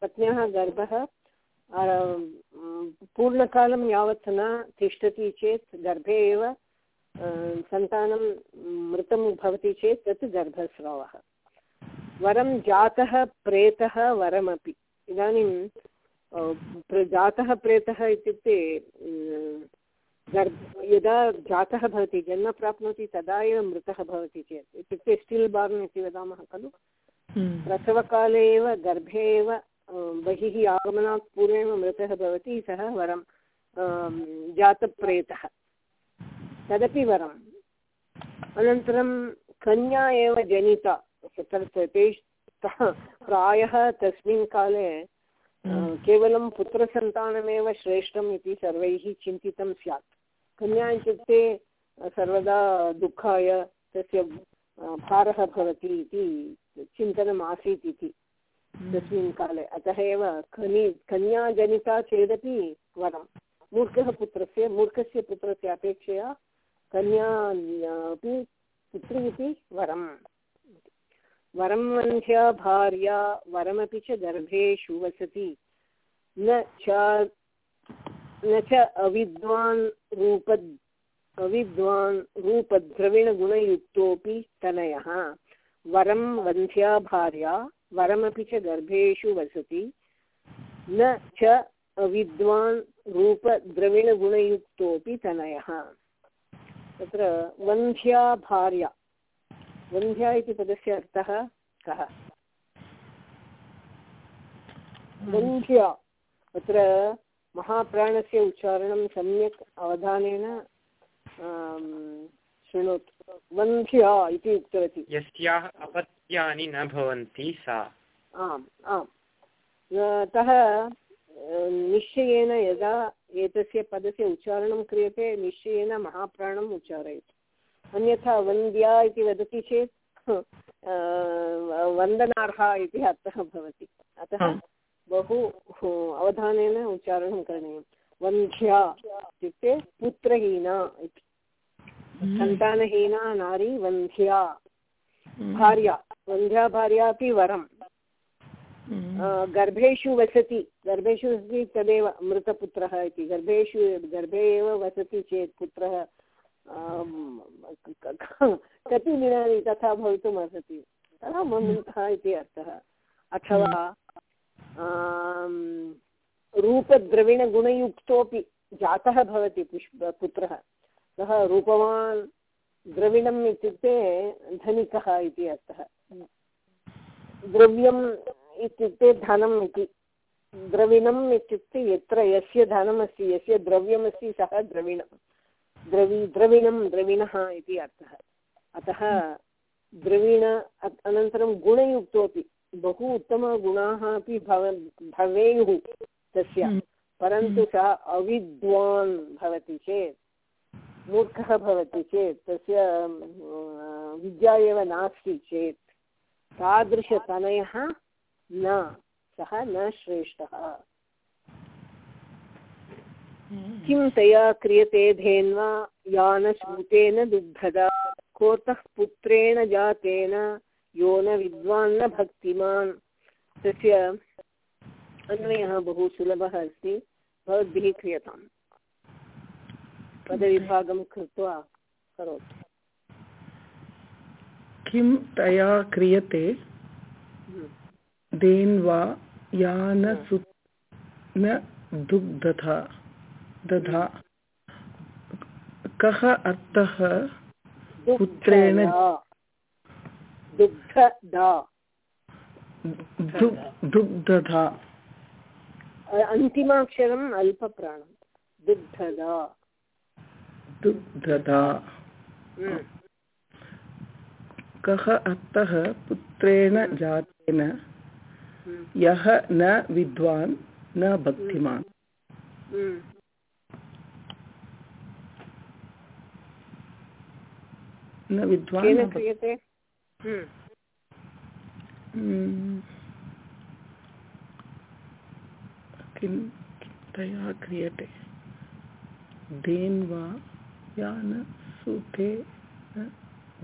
पत्न्याः गर्भः पूर्णकालं यावत् न तिष्ठति चेत् गर्भे एव सन्तानं मृतं भवति चेत् तत् गर्भस्रावः। वरं जातः प्रेतः वरमपि। इदानीं जातः प्रेतः इत्युक्ते गर्भ यदा जातः भवति जन्म प्राप्नोति तदा एव मृतः भवति चेत्। इत्युक्ते स्टिल् बार्न् इति वदामः खलु। हम्म। प्रसवकाले एव गर्भे एव बहिः आगमनात् पूर्वमेव मृतः भवति सः वरं जातप्रेतः। तदपि वरम्। अनन्तरं कन्या एव जनिता तत्र तेषः प्रायः तस्मिन् काले हम्म। केवलं पुत्रसन्तानमेव श्रेष्ठम् इति सर्वैः चिन्तितं स्यात्। कन्या इत्युक्ते सर्वदा दुःखाय तस्य भारः भवति इति चिन्तनम् आसीत् इति। तस्मिन् काले अतः एव कनि कन्या जनिता चेदपि वरं। मूर्खः पुत्रस्य, मूर्खस्य पुत्रस्य अपेक्षया कन्या अपि पुत्री इति वरम्। वरं वन्ध्या भार्या, वरमपि च गर्भेषु वसति। न च न च अविद्वान् रूप अविद्वान् रूपद्रविणगुणयुक्तोऽपि तनयः। वरं वन्ध्या भार्या वरमपि च गर्भेषु वसति। न च अविद्वान् रूपद्रविणगुणयुक्तोऽपि तनयः। तत्र वन्ध्या भार्या। वन्ध्या इति पदस्य अर्थः कः? वन्ध्या। तत्र महाप्राणस्य उच्चारणं सम्यक् अवधानेन शृणोतु। वन्ध्या इति उक्तवती। यस्याः अपत्यानि न भवन्ति सा। आम् आम्। अतः निश्चयेन यदा एतस्य पदस्य उच्चारणं क्रियते निश्चयेन महाप्राणम् उच्चारयतु। अन्यथा वन्द्या इति वदति चेत् वन्दनार्हा इति अर्थः भवति। अतः बहु अवधानेन उच्चारणं करणीयं। वन्ध्या इत्युक्ते पुत्रहीना इति। सन्तानहीना नारी वन्ध्या। हम्म। भार्या। वन्ध्या भार्या अपि वरं हम्म। गर्भेषु वसति। गर्भेषु वसति तदेव मृतपुत्रः इति। गर्भेषु गर्भे एव वसति चेत् पुत्रः कति दिनानि तथा भवितुम् अर्हति? तदा मृतः इति अर्थः। अथवा रूपद्रविणगुणयुक्तोऽपि जातः भवति पुष्प पुत्रः। सः रूपवान् द्रविणम् इत्युक्ते धनिकः इति अर्थः। द्रव्यम् इत्युक्ते धनम् इति। द्रविणम् इत्युक्ते यत्र यस्य धनमस्ति यस्य द्रव्यमस्ति सः द्रविणं द्रवि द्रविणं द्रविणः इति अर्थः। अतः द्रविण अनन्तरं गुणयुक्तोपि बहु उत्तमगुणाः अपि भव भवेयुः तस्य। हम्म। परन्तु सः अविद्वान् भवति चेत् मूर्खः भवति चेत्, तस्य विद्या एव नास्ति चेत्, तादृशतनयः न, सः न श्रेष्ठः। किं तया क्रियते धेन्वा यानश्रुतेन दुग्धदा, कोतः पुत्रेण जातेन, यो न विद्वान्, न भक्तिमान्। तस्य अन्वयः बहु सुलभः अस्ति, भवद्भिः क्रियताम्। पदविभागं कृत्वा करोतु। किं तया क्रियते? देन्वा यान न दुग्धथा। दधा। कः अर्थः? पुत्रेण दुग्धधा। अन्तिमाक्षरम् अल्पप्राणं दुग्धदा दुग्धदा हम्म। कः अर्थः पुत्रेण जातेन? यः न विद्वान् न भक्तिमान्। न विद्वान् क्रियते? किं तया क्रियते? देन् वा या न सुते न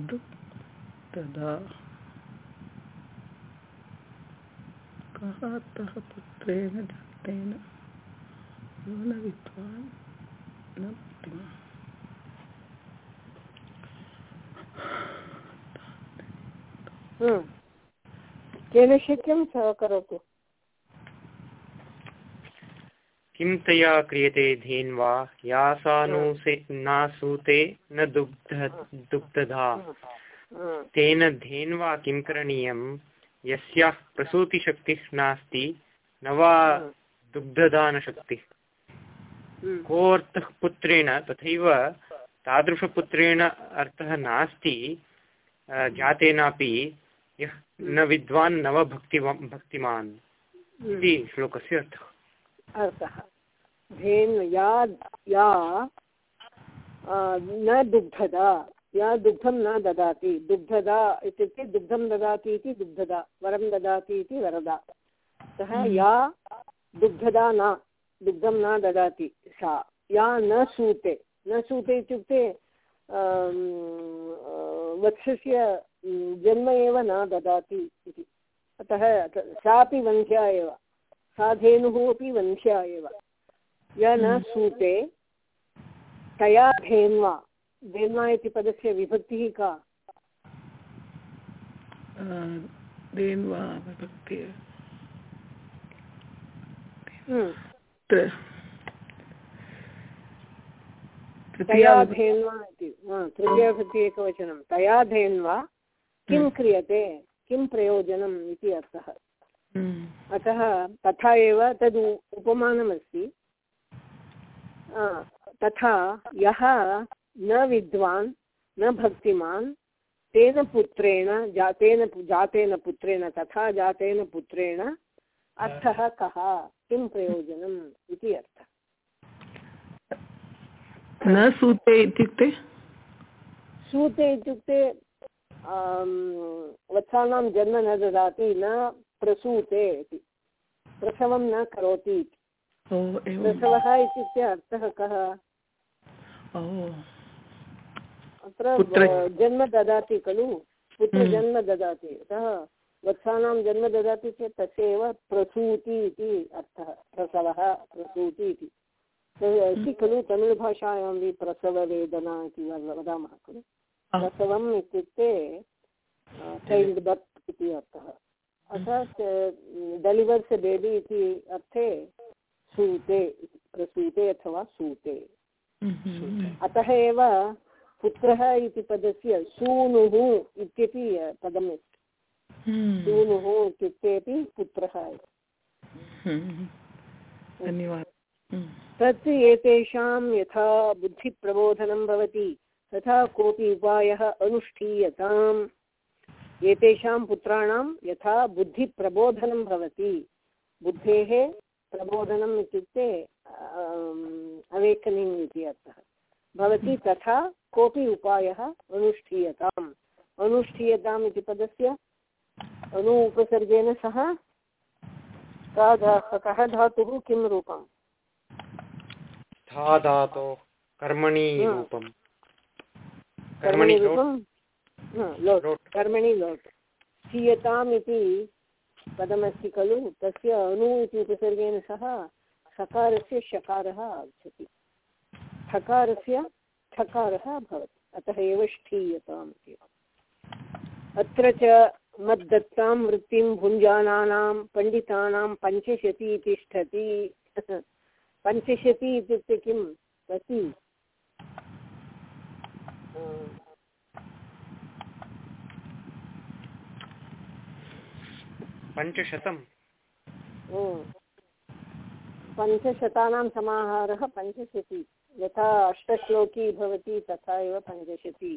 दुक् तदा कः अर्थः पुत्रेण न न हम्म। केन शक्यं करोतु? किं तया क्रियते धेन्वा या सा नो से नासूते न दुग्ध दुग्धधा। तेन धेन्वा किं करणीयं? यस्याः प्रसूतिशक्तिः नास्ति न वा दुग्धदानशक्तिः। हम्म। कोऽर्थः पुत्रेण? तथैव तादृशपुत्रेण अर्थः नास्ति जातेनापि यः न विद्वान् नव भक्ति भक्तिमान्। इति हम्म। श्लोकस्य अर्थः। अर्थः। धेन् या या न दुग्धदा या दुग्धं न ददाति। दुग्धदा इत्युक्ते दुग्धं ददाति इति दुग्धदा वरं ददाति इति वरदा। अतः हम्म। या दुग्धदा न दुग्धं न ददाति सा। या न सूते न सूते इत्युक्ते वत्सस्य जन्म एव न ददाति इति। अतः सापि वन्ध्या एव। सा धेनुः अपि वन्ध्या एव या न हम्म। सूते तया धेन्वा देन्वा इति पदस्य विभक्तिः का विभक्ति हम्म। तया धेन्वा इति तृतीयविभक्ति एकवचनं तया धेन्वा किं हम्म। क्रियते किं प्रयोजनम् इति अर्थः। अतः तथा एव तद् उपमानमस्ति। तथा यः न विद्वान् न भक्तिमान् तेन पुत्रेण जातेन जातेन पुत्रेण तथा जातेन पुत्रेण अर्थः कः? किं प्रयोजनम् इति अर्थः। न सूते इत्युक्ते? सूते इत्युक्ते वत्सानां जन्म न ददाति न प्रसूते इति। प्रसवं न करोति प्रसवः इत्युक्ते अर्थः कः? अत्र जन्म ददाति खलु? पुत्रजन्म हम्म। ददाति। अतः वत्सानां जन्म ददाति चेत् तस्य एव प्रसूति इति अर्थः। प्रसवः प्रसूति इति। अस्ति खलु तमिळ्भाषायां वि प्रसववेदना इति वदामः खलु? प्रसवम् इत्युक्ते चैल्ड् बर्त् इति अर्थः। अर्थात् डेलिवर्स् बेबी इति अर्थे सूते प्रसूते अथवा सूते। अतः एव पुत्रः इति पदस्य सूनुः इत्यपि पदम् अस्ति सूनुः इत्युक्ते अपि पुत्रः धन्यवादः। तत् एतेषां यथा बुद्धिप्रबोधनं भवति तथा कोऽपि उपायः अनुष्ठीयताम्। एतेषां पुत्राणां यथा बुद्धिप्रबोधनं भवति। बुद्धेः प्रबोधनम् इत्युक्ते अवेकनिङ्ग् इति अर्थः। भवति तथा कोऽपि उपायः अनुष्ठीयताम्। अनुष्ठीयताम् इति पदस्य अनु उपसर्गेन सह कः धातुः किं रूपम्? कर्मणि रूपं कर्मणि रूपं लोट्. कर्मणि लोट्. क्षीयताम् इति पदमस्ति खलु. तस्य अनु इति उपसर्गेण सह सकारस्य शकारः आगच्छति. ठकारस्य ठकारः भवति. अतः एव ष्ठीयताम् इति अत्र च मद्दत्तां वृत्तिं भुञ्जानानां पण्डितानां पञ्चशती तिष्ठति पञ्चशती इत्युक्ते किं कति पञ्चशतं पञ्चशतानां समाहारः पञ्चशती। यथा अष्टश्लोकी भवति, तथा एव पञ्चशती।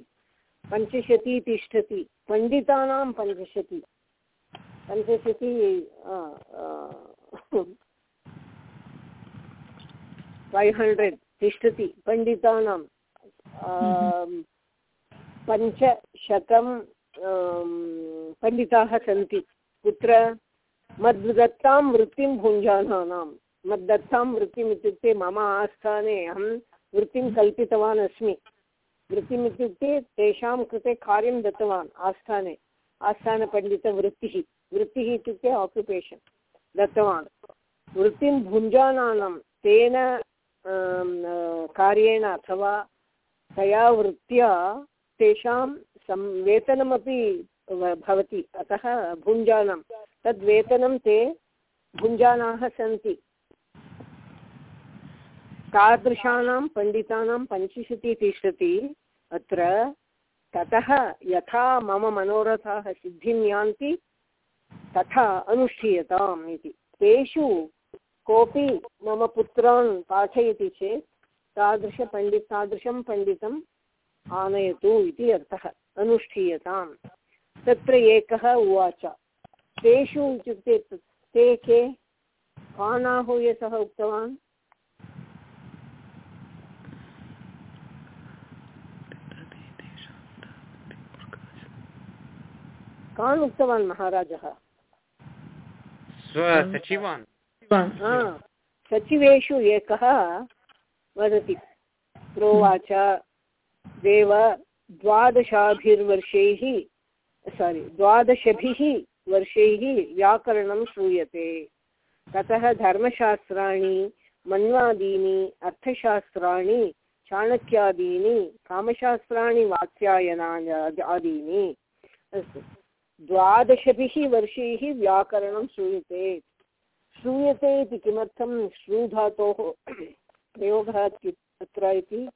पञ्चशती तिष्ठति। पण्डितानां पञ्चशती। पञ्चशती फैव् हण्ड्रेड् तिष्ठति पण्डितानां। पञ्चशतं पण्डिताः सन्ति। कुत्र मद्दत्तां वृत्तिं भुञ्जानानां। मद्दत्तां वृत्तिम् इत्युक्ते मम आस्थाने अहं वृत्तिं कल्पितवान् अस्मि। वृत्तिम् इत्युक्ते तेषां कृते कार्यं दत्तवान् आस्थाने, आस्थानपण्डितवृत्तिः। वृत्तिः इत्युक्ते आक्युपेशन् दत्तवान्। वृत्तिं भुञ्जानानां, तेन कार्येण अथवा तया वृत्त्या तेषां सं, वेतनमपि भवति। अतः भुञ्जानं। तद्वेतनं ते भुञ्जानाः सन्ति। तादृशानां पण्डितानां पञ्चशती अत्र ततः यथा मम मनोरथाः सिद्धिं यान्ति, तथा अनुष्ठीयताम् इति। तेषु कोऽपि मम पुत्रान् पाठयति चेत् तादृशपण्डित तादृशं पण्डितम् आनयतु इति अर्थः। अनुष्ठीयताम्। तत्र एकः उवाच। तेषु इत्युक्ते ते के? कान् आहूय सः उक्तवान्। कान् उक्तवान् महाराजः? सचिवेषु एकः वदति। प्रोवाच। देव द्वादशाभिर्वर्षैः सारि, द्वादशभिः वर्षैः व्याकरणं श्रूयते। ततः धर्मशास्त्राणि, मन्वादीनि, अर्थशास्त्राणि, चाणक्यादीनि, कामशास्त्राणि, वात्स्यायनानि आदीनि। अस्तु। द्वादशभिः वर्षैः व्याकरणं श्रूयते। श्रूयते इति किमर्थं? श्रूधातोः प्रयोगः अत्र इति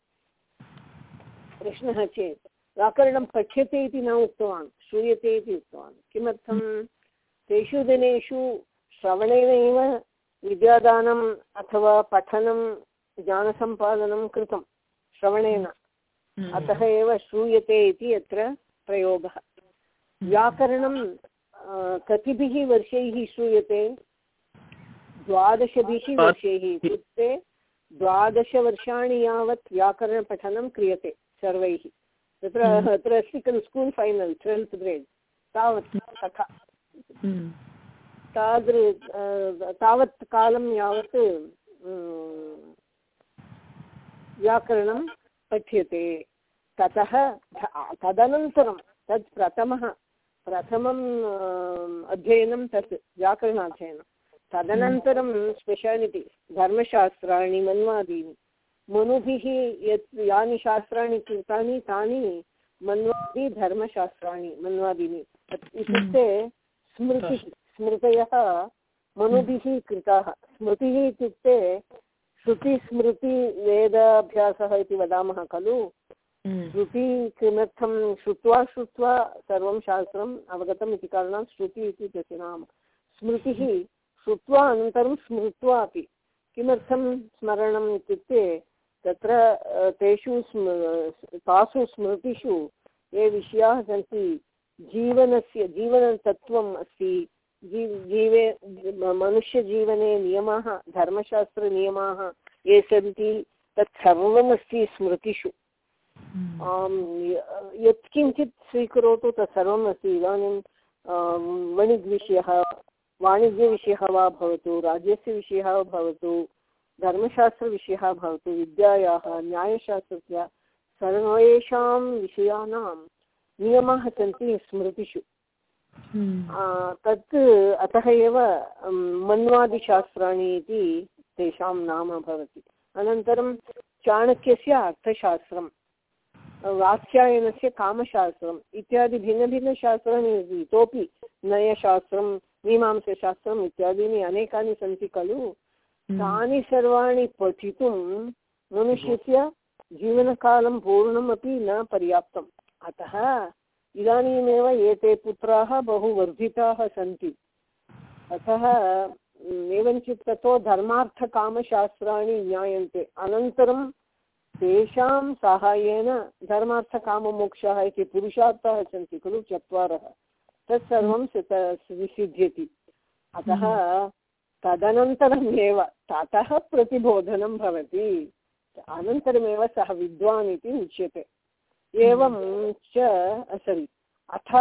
प्रश्नः चेत्। व्याकरणं पठ्यते इति न उक्तवान्। श्रूयते इति उक्तवान्। किमर्थं? तेषु दिनेषु श्रवणेनैव विद्यादानम् अथवा पठनं ज्ञानसम्पादनं कृतं श्रवणेन। अतः एव श्रूयते इति अत्र प्रयोगः। व्याकरणं कतिभिः वर्षैः श्रूयते? द्वादशभिः वर्षैः इत्युक्ते द्वादशवर्षाणि यावत् व्याकरणपठनं क्रियते सर्वैः। तत्र अत्र अस्ति खलु स्कूल् फैनल् ट्वेल्त् ग्रेड्. तावत् तथा तादृ तावत् कालं यावत् व्याकरणं पठ्यते। ततः तदनन्तरं तत् प्रथमः प्रथमम् अध्ययनं तत् व्याकरणाध्ययनं। तदनन्तरं स्पेशालिटि धर्मशास्त्राणि मन्वादीनि। मनुभिः यत् यानि शास्त्राणि कृतानि तानि मन्वादि धर्मशास्त्राणि मन्वादीनि। इत्युक्ते स्मृतिः स्मृतयः मनुभिः कृताः। स्मृतिः इत्युक्ते श्रुतिस्मृतिवेदाभ्यासः इति वदामः खलु। हम्म। श्रुति किमर्थं श्रुत्वा श्रुत्वा सर्वं शास्त्रम् अवगतम् इति कारणात् श्रुति इति तस्य नाम। स्मृतिः श्रुत्वा अनन्तरं स्मृत्वा अपि किमर्थं स्मरणम् इत्युक्ते तत्र तेषु स्म तासु स्मृतिषु ये विषयाः सन्ति जीवनस्य जीवनतत्त्वम् अस्ति जी जीवे मनुष्यजीवने नियमाः धर्मशास्त्रनियमाः ये सन्ति तत् सर्वमस्ति स्मृतिषु। यत्किञ्चित् स्वीकरोतु तत्सर्वम् अस्ति इदानीं वणिज्विषयः वाणिज्यविषयः वा भवतु राज्यस्य विषयः वा भवतु धर्मशास्त्रविषयः भवतु विद्यायाः न्यायशास्त्रस्य सर्वेषां विषयाणां नियमाः सन्ति स्मृतिषु। तत् अतः एव मन्वादिशास्त्राणि इति तेषां नाम भवति। अनन्तरं चाणक्यस्य अर्थशास्त्रं वात्स्यायनस्य कामशास्त्रम् इत्यादि भिन्नभिन्नशास्त्राणि इतोपि नयशास्त्रं मीमांसशास्त्रम् इत्यादीनि अनेकानि सन्ति खलु। हम्म। तानि सर्वाणि पठितुं मनुष्यस्य जीवनकालं पूर्णमपि न पर्याप्तम्। अतः इदानीमेव एते पुत्राः बहु वर्धिताः सन्ति। अतः एवञ्चित् ततो धर्मार्थकामशास्त्राणि ज्ञायन्ते। अनन्तरं तेषां साहाय्येन धर्मार्थकाममोक्षः इति पुरुषार्थाः सन्ति खलु चत्वारः। तत्सर्वं विसिद्ध्यति अतः तदनन्तरम् एव ततः प्रतिबोधनं भवति। अनन्तरमेव सः विद्वान् इति उच्यते। एवं च सरि अथ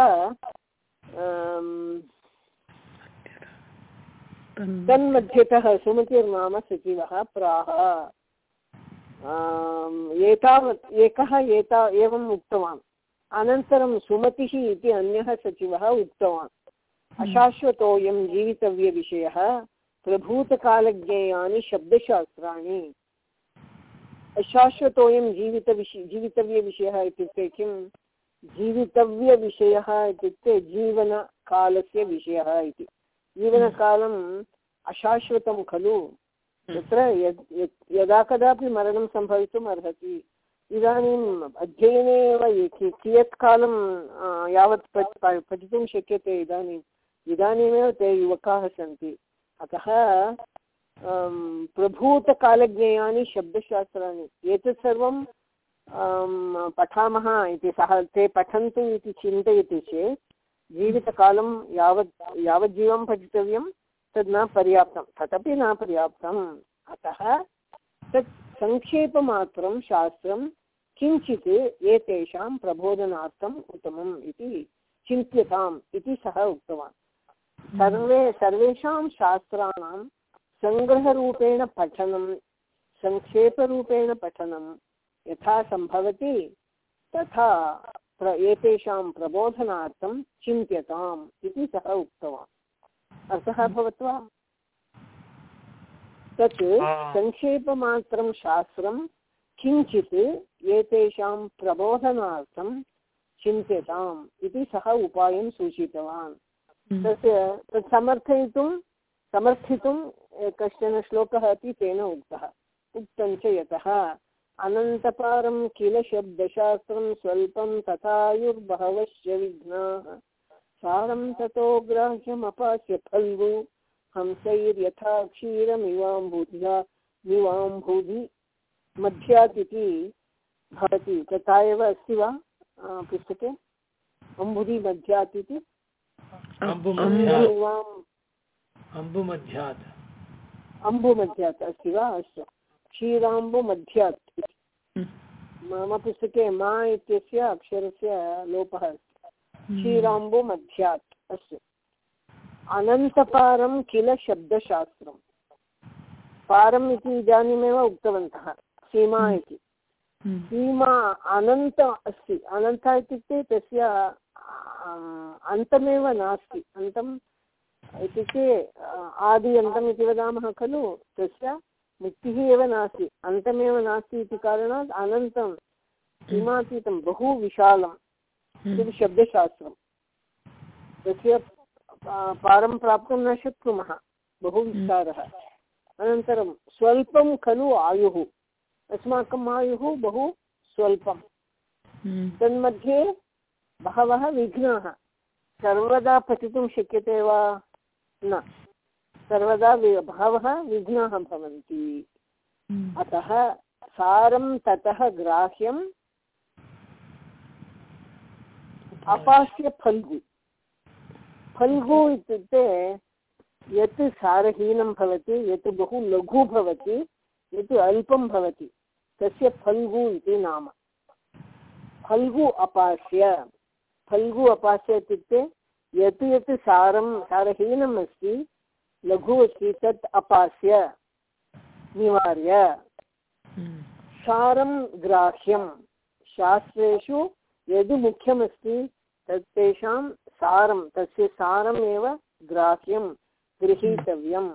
तन्मध्यतः सुमतिर्नाम सचिवः प्राह। एतावत्, एकः एता, एवम् उक्तवान्। अनन्तरं सुमतिः इति अन्यः सचिवः उक्तवान्। अशाश्वतोऽयं जीवितव्यविषयः प्रभूतकालज्ञेयानि शब्दशास्त्राणि। अशाश्वतोऽयं जीवितविषय जीवितव्यविषयः इत्युक्ते किं? जीवितव्यविषयः इत्युक्ते जीवनकालस्य विषयः इति। जीवनकालम् अशाश्वतं खलु। यदा कदापि मरणं सम्भवितुम् अर्हति। इदानीम् अध्ययने एव कियत् कालं यावत् पठितुं शक्यते इदानीम्। इदानीमेव ते युवकाः सन्ति। अतः प्रभूतकालज्ञेयानि शब्दशास्त्राणि एतत् सर्वं पठामः इति सः, ते पठन्तु इति चिन्तयति चेत् जीवितकालं यावत् यावज्जीवं पठितव्यं, तद् न पर्याप्तं, तदपि न पर्याप्तम्। अतः, तत् सङ्क्षेपमात्रं शास्त्रं किञ्चित् एतेषां प्रबोधनार्थम् उत्तमम् इति चिन्त्यताम् इति सः उक्तवान्। सर्वे सर्वेषां शास्त्राणां सङ्ग्रहरूपेण पठनं सङ्क्षेपरूपेण पठनं यथा सम्भवति तथा प्र एतेषां प्रबोधनार्थं चिन्त्यताम् इति सः उक्तवान्। अर्थः अभवत् वा तत् सङ्क्षेपमात्रं शास्त्रं किञ्चित् एतेषां प्रबोधनार्थं चिन्त्यताम् इति सः उपायं सूचितवान्। तस्य, तत् समर्थयितुं, समर्थितुं कश्चन श्लोकः अपि तेन उक्तः। उक्तं च यतः, अनन्तपारं किल शब्दशास्त्रं स्वल्पं तथायुर्बहवश्च विघ्नाः। सारं ततो ग्राह्यमपास्य फल्गु, हंसैर्यथा क्षीरमिवाम्बुधा मिवाम्बुधि मध्यात् इति भवति। तथा एव अस्ति वा? पुस्तके अम्बुधि मध्यात् इति अम्बुमध्यात् अस्ति वा? अस्तु। क्षीराम्बुमध्यात् मम पुस्तके मा इत्यस्य अक्षरस्य लोपः अस्ति। क्षीराम्बुमध्यात् अस्तु। अनन्तपारं किल शब्दशास्त्रं पारम् इति इदानीमेव उक्तवन्तः। सीमा हम्म। इति। हम्म। सीमा अनन्त अस्ति। अनन्त इत्युक्ते तस्य अन्तमेव नास्ति। अन्तम् इत्युक्ते आदि अन्तम् इति वदामः खलु तस्य मुक्तिः एव नास्ति। अन्तमेव नास्ति इति कारणात् अनन्तं सीमातीतं बहु विशालं तद् शब्दशास्त्रं। तस्य पारं प्राप्तुं न शक्नुमः बहु विस्तारः अनन्तरं स्वल्पं खलु आयुः। अस्माकम् आयुः बहु स्वल्पं। तन्मध्ये बहवः विघ्नाः। सर्वदा पठितुं शक्यते वा? न। सर्वदा बहवः विघ्नाः भवन्ति। अतः सारं ततः ग्राह्यम् अपास्य फल्गु। फल्गु इत्युक्ते यत् सारहीनं भवति यत् बहु लघु भवति यत् अल्पं भवति। तस्य फल्गु इति नाम। फल्गु अपास्य। फल्गु अपास्य इत्युक्ते यत् यत् सारं सारहीनम् अस्ति लघु अस्ति तत् अपास्य निवार्य। सारं ग्राह्यं शास्त्रेषु यद् मुख्यमस्ति तत् तेषां सारं तस्य सारमेव ग्राह्यं गृहीतव्यं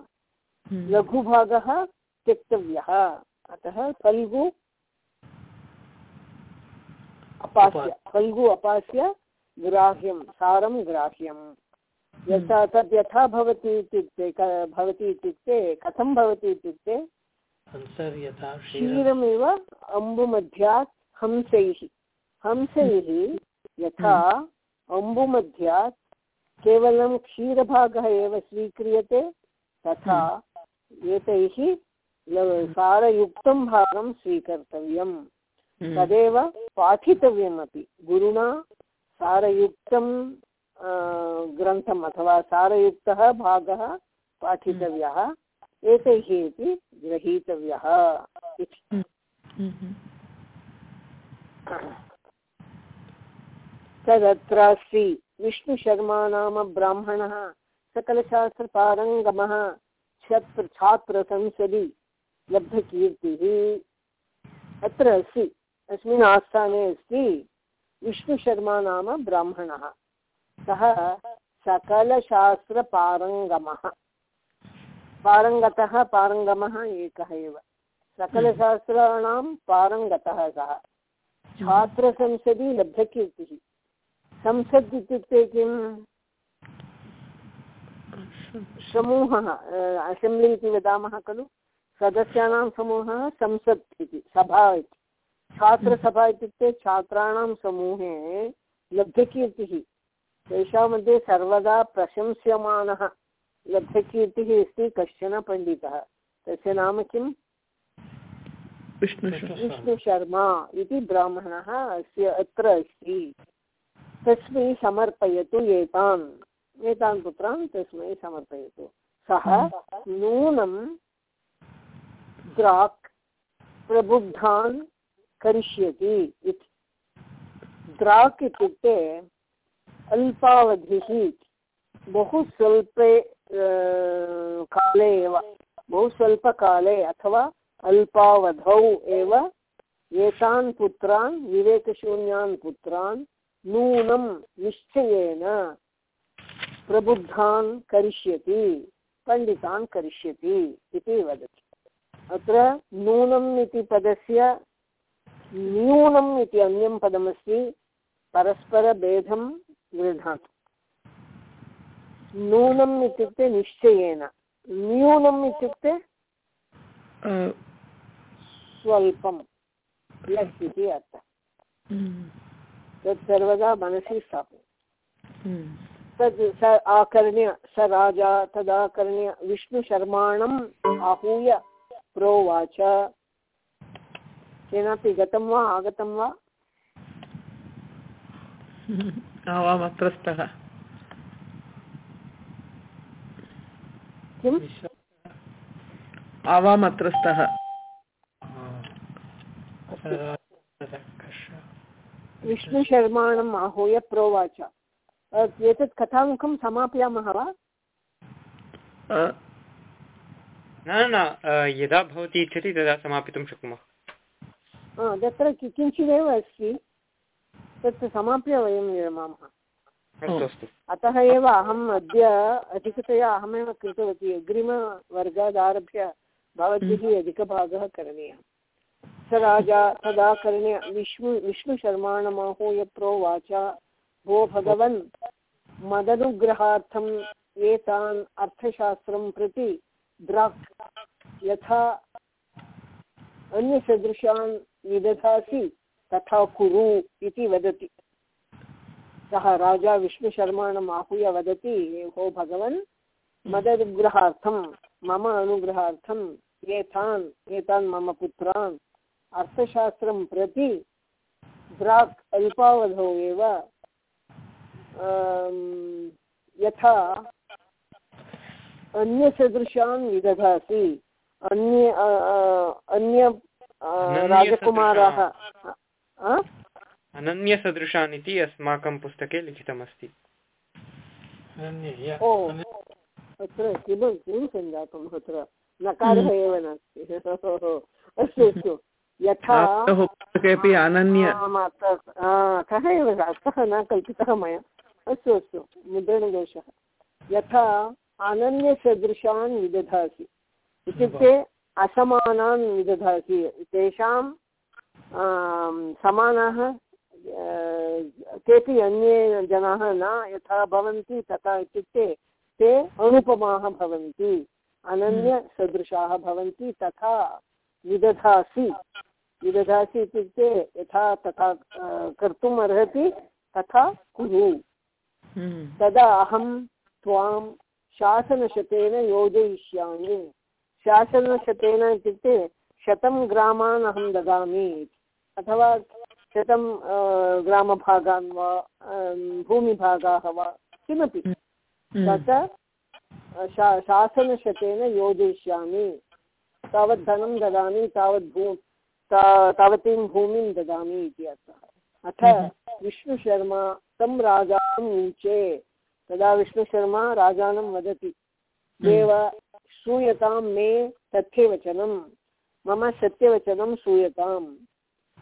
हम्म। लघुभागः त्यक्तव्यः। अतः फल्गु अपास्य फल्गु अपास्य ग्राह्यं सारं ग्राह्यं यथा हम्म। तद् यथा भवति इत्युक्ते भवति इत्युक्ते कथं भवति इत्युक्ते क्षीरमेव अम्बुमध्यात् हंसैः हंसैः यथा हम्म। अम्बुमध्यात् केवलं क्षीरभागः एव स्वीक्रियते तथा हम्म। एतैः सारयुक्तं भागं स्वीकर्तव्यं। तदेव पाठितव्यमपि गुरुणा सारयुक्तं ग्रन्थम् अथवा सारयुक्तः भागः पाठितव्यः। एतैः इति ग्रहीतव्यः इति। हम्म। तदत्रास्ति विष्णुशर्मा नाम ब्राह्मणः सकलशास्त्रपारङ्गमः छत्र छात्रसंसदि लब्धकीर्तिः। अत्र अस्ति अस्मिन् आस्थाने अस्ति विष्णुशर्मा नाम ब्राह्मणः। सः सकलशास्त्रपारङ्गमः। पारङ्गतः पारङ्गमः एकः एव। सकलशास्त्राणां पारङ्गतः सः। छात्रसंसदि लब्धकीर्तिः। संसद् इत्युक्ते किम्? समूहः असेम्ब्लि इति वदामः खलु। सदस्यानां समूहः संसत् इति, सभा इति। छात्रसभा इत्युक्ते छात्राणां समूहे लब्धकीर्तिः तेषां मध्ये सर्वदा प्रशंस्यमानः लब्धकीर्तिः अस्ति कश्चन पण्डितः। तस्य नाम किम्? विष्णुशर्मा। इति ब्राह्मणः अस्य अत्र अस्ति। तस्मै समर्पयतु एतान्। एतान् पुत्रान् तस्मै समर्पयतु। सः नूनं द्राक् प्रबुद्धान् करिष्यति इति। द्राक् इत्युक्ते अल्पावधिः बहु स्वल्पे काले एव बहु स्वल्पकाले अथवा अल्पावधौ एव एतान् पुत्रान्, विवेकशून्यान् पुत्रान् नूनं निश्चयेन प्रबुद्धान् करिष्यति, पण्डितान् करिष्यति इति वदति। अत्र नूनम् इति पदस्य न्यूनम् इति अन्यं पदमस्ति परस्परभेदं गृह्णातु। नूनम् इत्युक्ते निश्चयेन। न्यूनम् इत्युक्ते स्वल्पं लस् इति अर्थः। हम्म। तत् सर्वदा मनसि स्थापय हम्म। तद् स आकर्ण्य स राजा तदाकर्ण्य विष्णुशर्माणम् आहूय प्रोवाच। केनापि गतं वा आगतं वा? आवामत्र स्तः किम्? आवामत्र स्तः विष्णुशर्माणम् आहूय प्रोवाच। एतत् कथामुखं समापयामः वा? न न यदा भवती इच्छति तदा समापितुं शक्नुमः। तत्र किञ्चिदेव अस्ति तत् समाप्य वयं विरमामः अस्तु अतः एव अहम् अद्य अधिकतया अहमेव कृतवती अग्रिमवर्गादारभ्य भवद्भिः अधिकभागः करणीयः। स राजा तदा करणे विष्णु विष्णुशर्माणमाहूय प्रोवाच भो भगवन् मदनुग्रहार्थम् एतान् अर्थशास्त्रं प्रति द्राक् यथा अन्यसदृशान् विदधासि तथा कुरु इति वदति। सः राजा विष्णुशर्माणम् आहूय वदति भो भगवन् मदनुग्रहार्थं मम अनुग्रहार्थम् एतान् एतान् मम पुत्रान् अर्थशास्त्रं प्रति द्राक् अल्पावधौ एव यथा अन्यसदृशान् विदधासि अन्य अन्य राजकुमाराः। अनन्यसदृशान् इति अस्माकं पुस्तके लिखितमस्ति। ओ अत्र किं किं सञ्जातं तत्र नकारः एव नास्ति। अस्तु अस्तु। यथा पुस्तकेपि अनन्य एव अर्थः न कल्पितः मया? अस्तु अस्तु। मुद्रणदोषः यथा अनन्यसदृशान् विदधासि। इत्युक्ते असमानान् विदधासि तेषां समानाः केपि अन्ये जनाः न यथा भवन्ति तथा इत्युक्ते ते अनुपमाः भवन्ति अनन्यसदृशाः भवन्ति तथा विदधासि। विदधासि इत्युक्ते यथा तथा कर्तुम् अर्हति तथा कुरु। हम्म। तदा अहं त्वां शासनशतेन योजयिष्यामि। शासनशतेन इत्युक्ते शतं ग्रामान् अहं ददामि अथवा शतं ग्रामभागान् वा भूमिभागाः वा किमपि हम्म। तत् शासनशतेन योजयिष्यामि तावत् धनं ददामि तावत् भू तावतीं भूमिं ददामि इति अर्थः अथ हम्म। विष्णुशर्मा तं राजां युञ्चे तदा विष्णुशर्मा राजानं वदति। देव श्रूयतां मे तथ्यवचनं। मम सत्यवचनं श्रूयताम्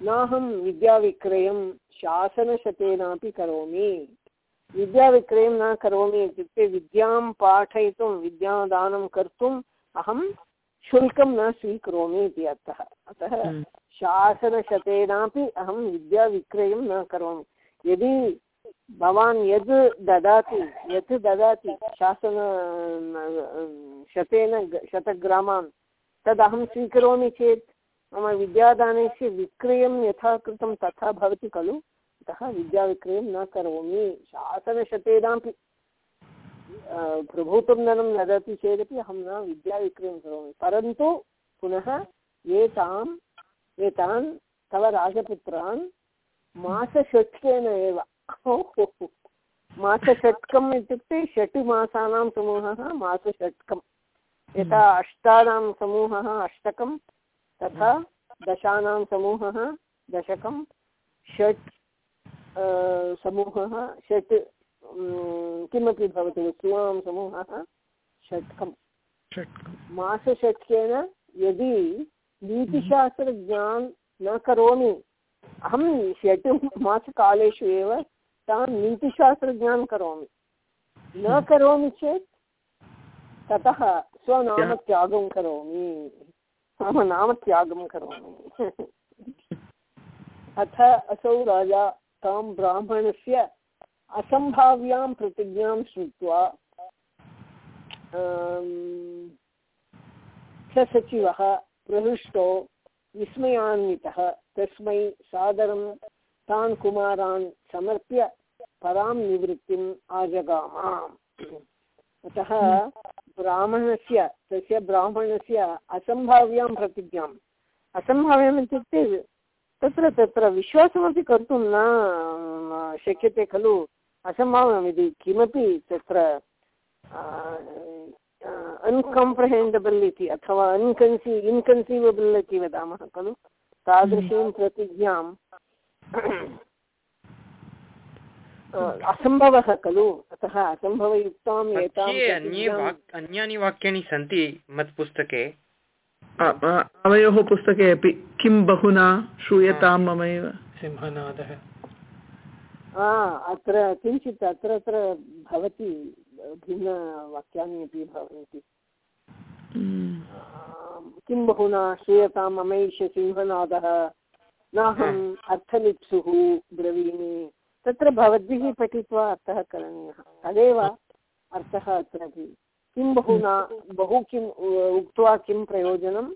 नाहं विद्याविक्रयं शासनशतेनापि करोमि। विद्याविक्रयं न करोमि इत्युक्ते विद्यां पाठयितुं विद्यादानं कर्तुम् अहं शुल्कं न स्वीकरोमि इति अर्थः। अतः हम्म। शासनशतेनापि अहं विद्याविक्रयं न करोमि। यदि भवान् यद् ददाति यत् ददाति शासन शतेन शतग्रामान्, तदहं स्वीकरोमि चेत् मम विद्यादानस्य विक्रयं यथा कृतं तथा भवति खलु? अतः विद्याविक्रयं न करोमि। शासनशतेनापि प्रभूतं धनं ददाति चेदपि अहं न विद्याविक्रयं करोमि। परन्तु पुनः एताम् एतान् तव राजपुत्रान् मासषट्केन एव मासषट्कम् इत्युक्ते षट् मासानां समूहः मासषट्कं। यथा अष्टानां समूहः अष्टकं तथा दशानां समूहः दशकं। षट् समूहः षट् किमपि भवति वस्तूनां समूहः षट्कं मासषट्केन यदि नीतिशास्त्रज्ञान् न करोमि अहं षट् मासकालेषु एव तान् नीतिशास्त्रज्ञानं करोमि। न करोमि चेत् ततः स्वनामत्यागं करोमि। मम नामत्यागं करोमि। अथ असौ राजा तां ब्राह्मणस्य असम्भाव्यां प्रतिज्ञां श्रुत्वा सचिवः प्रहृष्टो, विस्मयान्वितः, तस्मै सादरं तान् कुमारान् समर्प्य परां निवृत्तिम् आजगाम अतः ब्राह्मणस्य तस्य ब्राह्मणस्य असम्भाव्यां प्रतिज्ञाम्। असम्भाव्यम् इत्युक्ते तत्र तत्र विश्वासमपि कर्तुं न शक्यते खलु। असम्भाव्यम् इति किमपि तत्र अन्काम्प्रहेण्डबल् इति अथवा अन्कन्सी इन्कन्सीवबल् इति वदामः खलु। तादृशीं प्रतिज्ञां असम्भवः खलु? अतः असम्भवयुक्ताम् अन्यानि वाक्यानि सन्ति मत्पुस्तके आवयोः पुस्तके अपि किं बहुना श्रूयतां ममैव? सिंहनादः। अत्र किञ्चित् अत्र अत्र भवति भिन्नवाक्यानि अपि भवन्ति। किं बहुना श्रूयतां ममैष सिंहनादः? नाहम् अर्थलिप्सुः ब्रवीमि तत्र भवद्भिः पठित्वा अर्थः करणीयः। तदेव अर्थः अत्रापि। किं बहुना बहु किम् उक्त्वा किं प्रयोजनम्?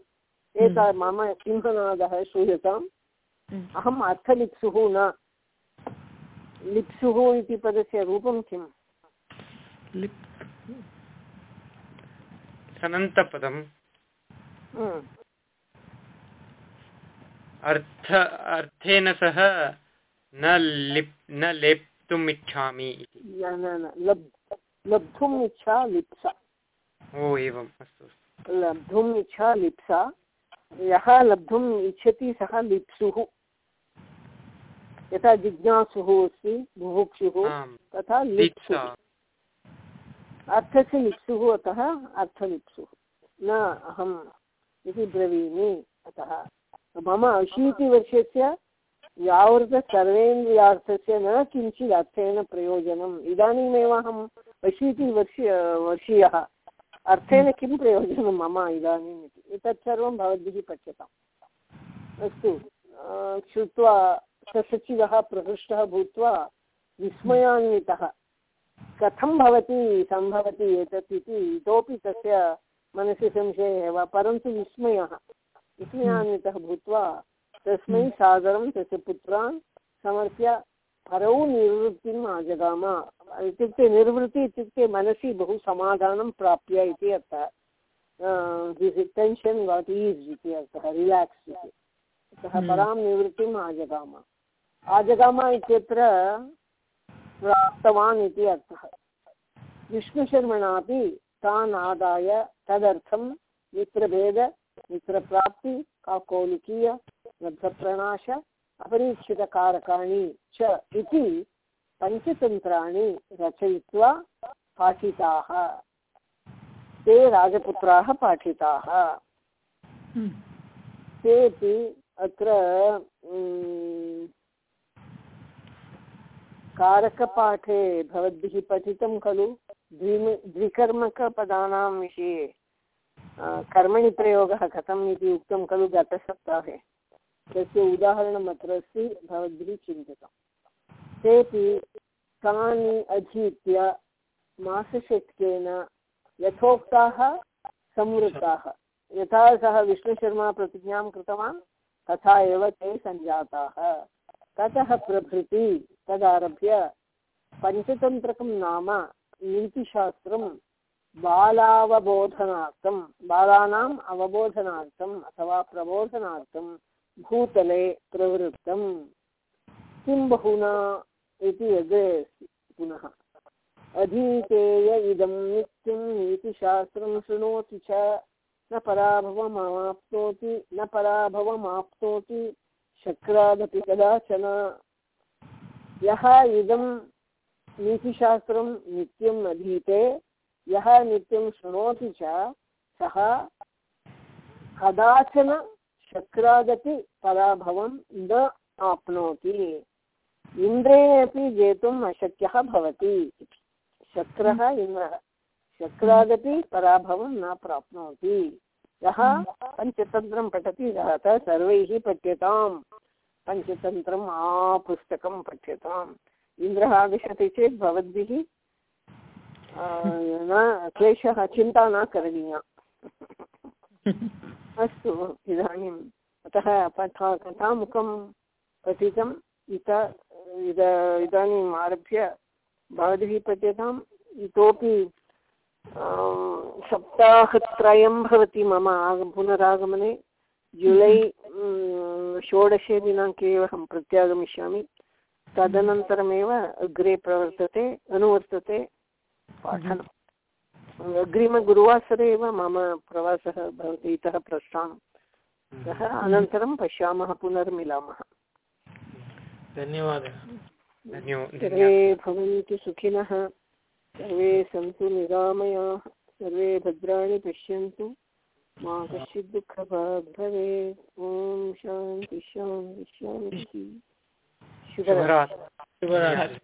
एता मम सिंहनादः श्रूयताम्। अहम् अर्थलिप्सुः न। लिप्सुः इति पदस्य रूपं किम्? सनन्तपदम् अर्थ अर्थेन सह न लिप् न लेप्तुम् इच्छामि लब्धुम् इच्छा लिप्सा। ओ एवम् अस्तु लब्धुम् इच्छा लिप्सा यः लब्धुम् इच्छति सः लिप्सुः। यथा जिज्ञासुः अस्ति बुभुक्षुः तथा लिप्सुः। अर्थस्य लिप्सुः अतः अर्थलिप्सुः। न अहम् इति ब्रवीमि अतः मम अशीतिवर्षस्य यावत् सर्वेन्द्रियार्थस्य न किञ्चित् अर्थेन प्रयोजनम्। इदानीमेव अहम् अशीतिवर्ष वर्षीयः। अर्थेन किं प्रयोजनं मम इदानीम् इति? एतत् सर्वं भवद्भिः पठ्यताम्। अस्तु। श्रुत्वा ससचिवः प्रहृष्टः भूत्वा विस्मयान्वितः। कथं भवति, सम्भवति एतत् इति? इतोपि तस्य मनसि संशयः एव, परन्तु विस्मयः। विस्मयान्वितः भूत्वा तस्मै सादरं तस्य पुत्रान् समर्प्य परौ निर्वृत्तिम् आजगाम। इत्युक्ते निर्वृत्ति इत्युक्ते मनसि बहु समाधानं प्राप्य इति अर्थः टेन्शन् वाट् ईस् इति अर्थः रिलाक्स् इति। अतः हम्म। परां निवृत्तिम् आजगाम। आजगाम इत्यत्र प्राप्तवान् इति अर्थः। विष्णुशर्मणापि तान् आदाय तदर्थं मित्रभेद मित्रप्राप्ति काकोलिकीय लब्धप्रणाश अपरीक्षितकारकाणि च इति पञ्चतन्त्राणि रचयित्वा पाठिताः। ते राजपुत्राः पाठिताः। तेपि अत्र कारकपाठे भवद्भिः पठितं खलु। द्विमि द्विकर्मकपदानां विषये। कर्मणि प्रयोगः कथम् इति उक्तं खलु गतसप्ताहे। तस्य उदाहरणम् अत्र अस्ति भवद्भिः चिन्तितं तेपि तानि अधीत्य मासशतकेन यथोक्ताः, संवृत्ताः। यथा सः विष्णुशर्मा प्रतिज्ञां कृतवान्, तथा एव ते सञ्जाताः। ततः प्रभृति तदारभ्य पञ्चतन्त्रकं नाम नीतिशास्त्रं बालावबोधनार्थं, बालानाम् अवबोधनार्थम् अथवा प्रबोधनार्थं भूतले प्रवृत्तम् किं बहुना इति यद् पुनः। अधीतेय इदं नित्यं नीतिशास्त्रं शृणोति च। न पराभवमाप्नोति न पराभवमाप्नोति शक्रादपि कदाचन। यः इदं नीतिशास्त्रं नित्यम् अधीते यः नित्यं शृणोति च सः कदाचन शक्रादपि पराभवं न आप्नोति। इन्द्रे अपि जेतुम् अशक्यः भवति शक्रः इन्द्रः शक्रादपि पराभवं न प्राप्नोति। यः पञ्चतन्त्रं पठति सः सर्वैः पठ्यताम्। पञ्चतन्त्रम् आपुस्तकं पठ्यताम्। इन्द्रः आगच्छति चेत् भवद्भिः आ, न क्लेशः चिन्ता न करणीया। अस्तु, इदानीम्। अतः पठा, कथामुखं पठितम् इत, इद, इदानीम् आरभ्य भवद्भिः पठ्यताम् इतोपि सप्ताहत्रयं भवति मम आग, पुनरागमने। जुलै षोडशे दिनाङ्के एव अहं प्रत्यागमिष्यामि। तदनन्तरमेव अग्रे प्रवर्तते, अनुवर्तते। पाठनम् अग्रिमगुरुवासरे एव मम प्रवासः भवति इतः प्रस्थानम् अतः अनन्तरं पश्यामः पुनर्मिलामः। धन्यवादः। सर्वे भवन्तु सुखिनः सर्वे सन्तु निरामयाः सर्वे भद्राणि पश्यन्तु। मा कश्चित् दुःखभाग् भवेत्। ॐ शान्ति शान्ति शान्तिः। शुभरात्रि।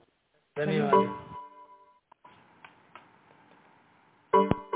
धन्यवादः। Thank you.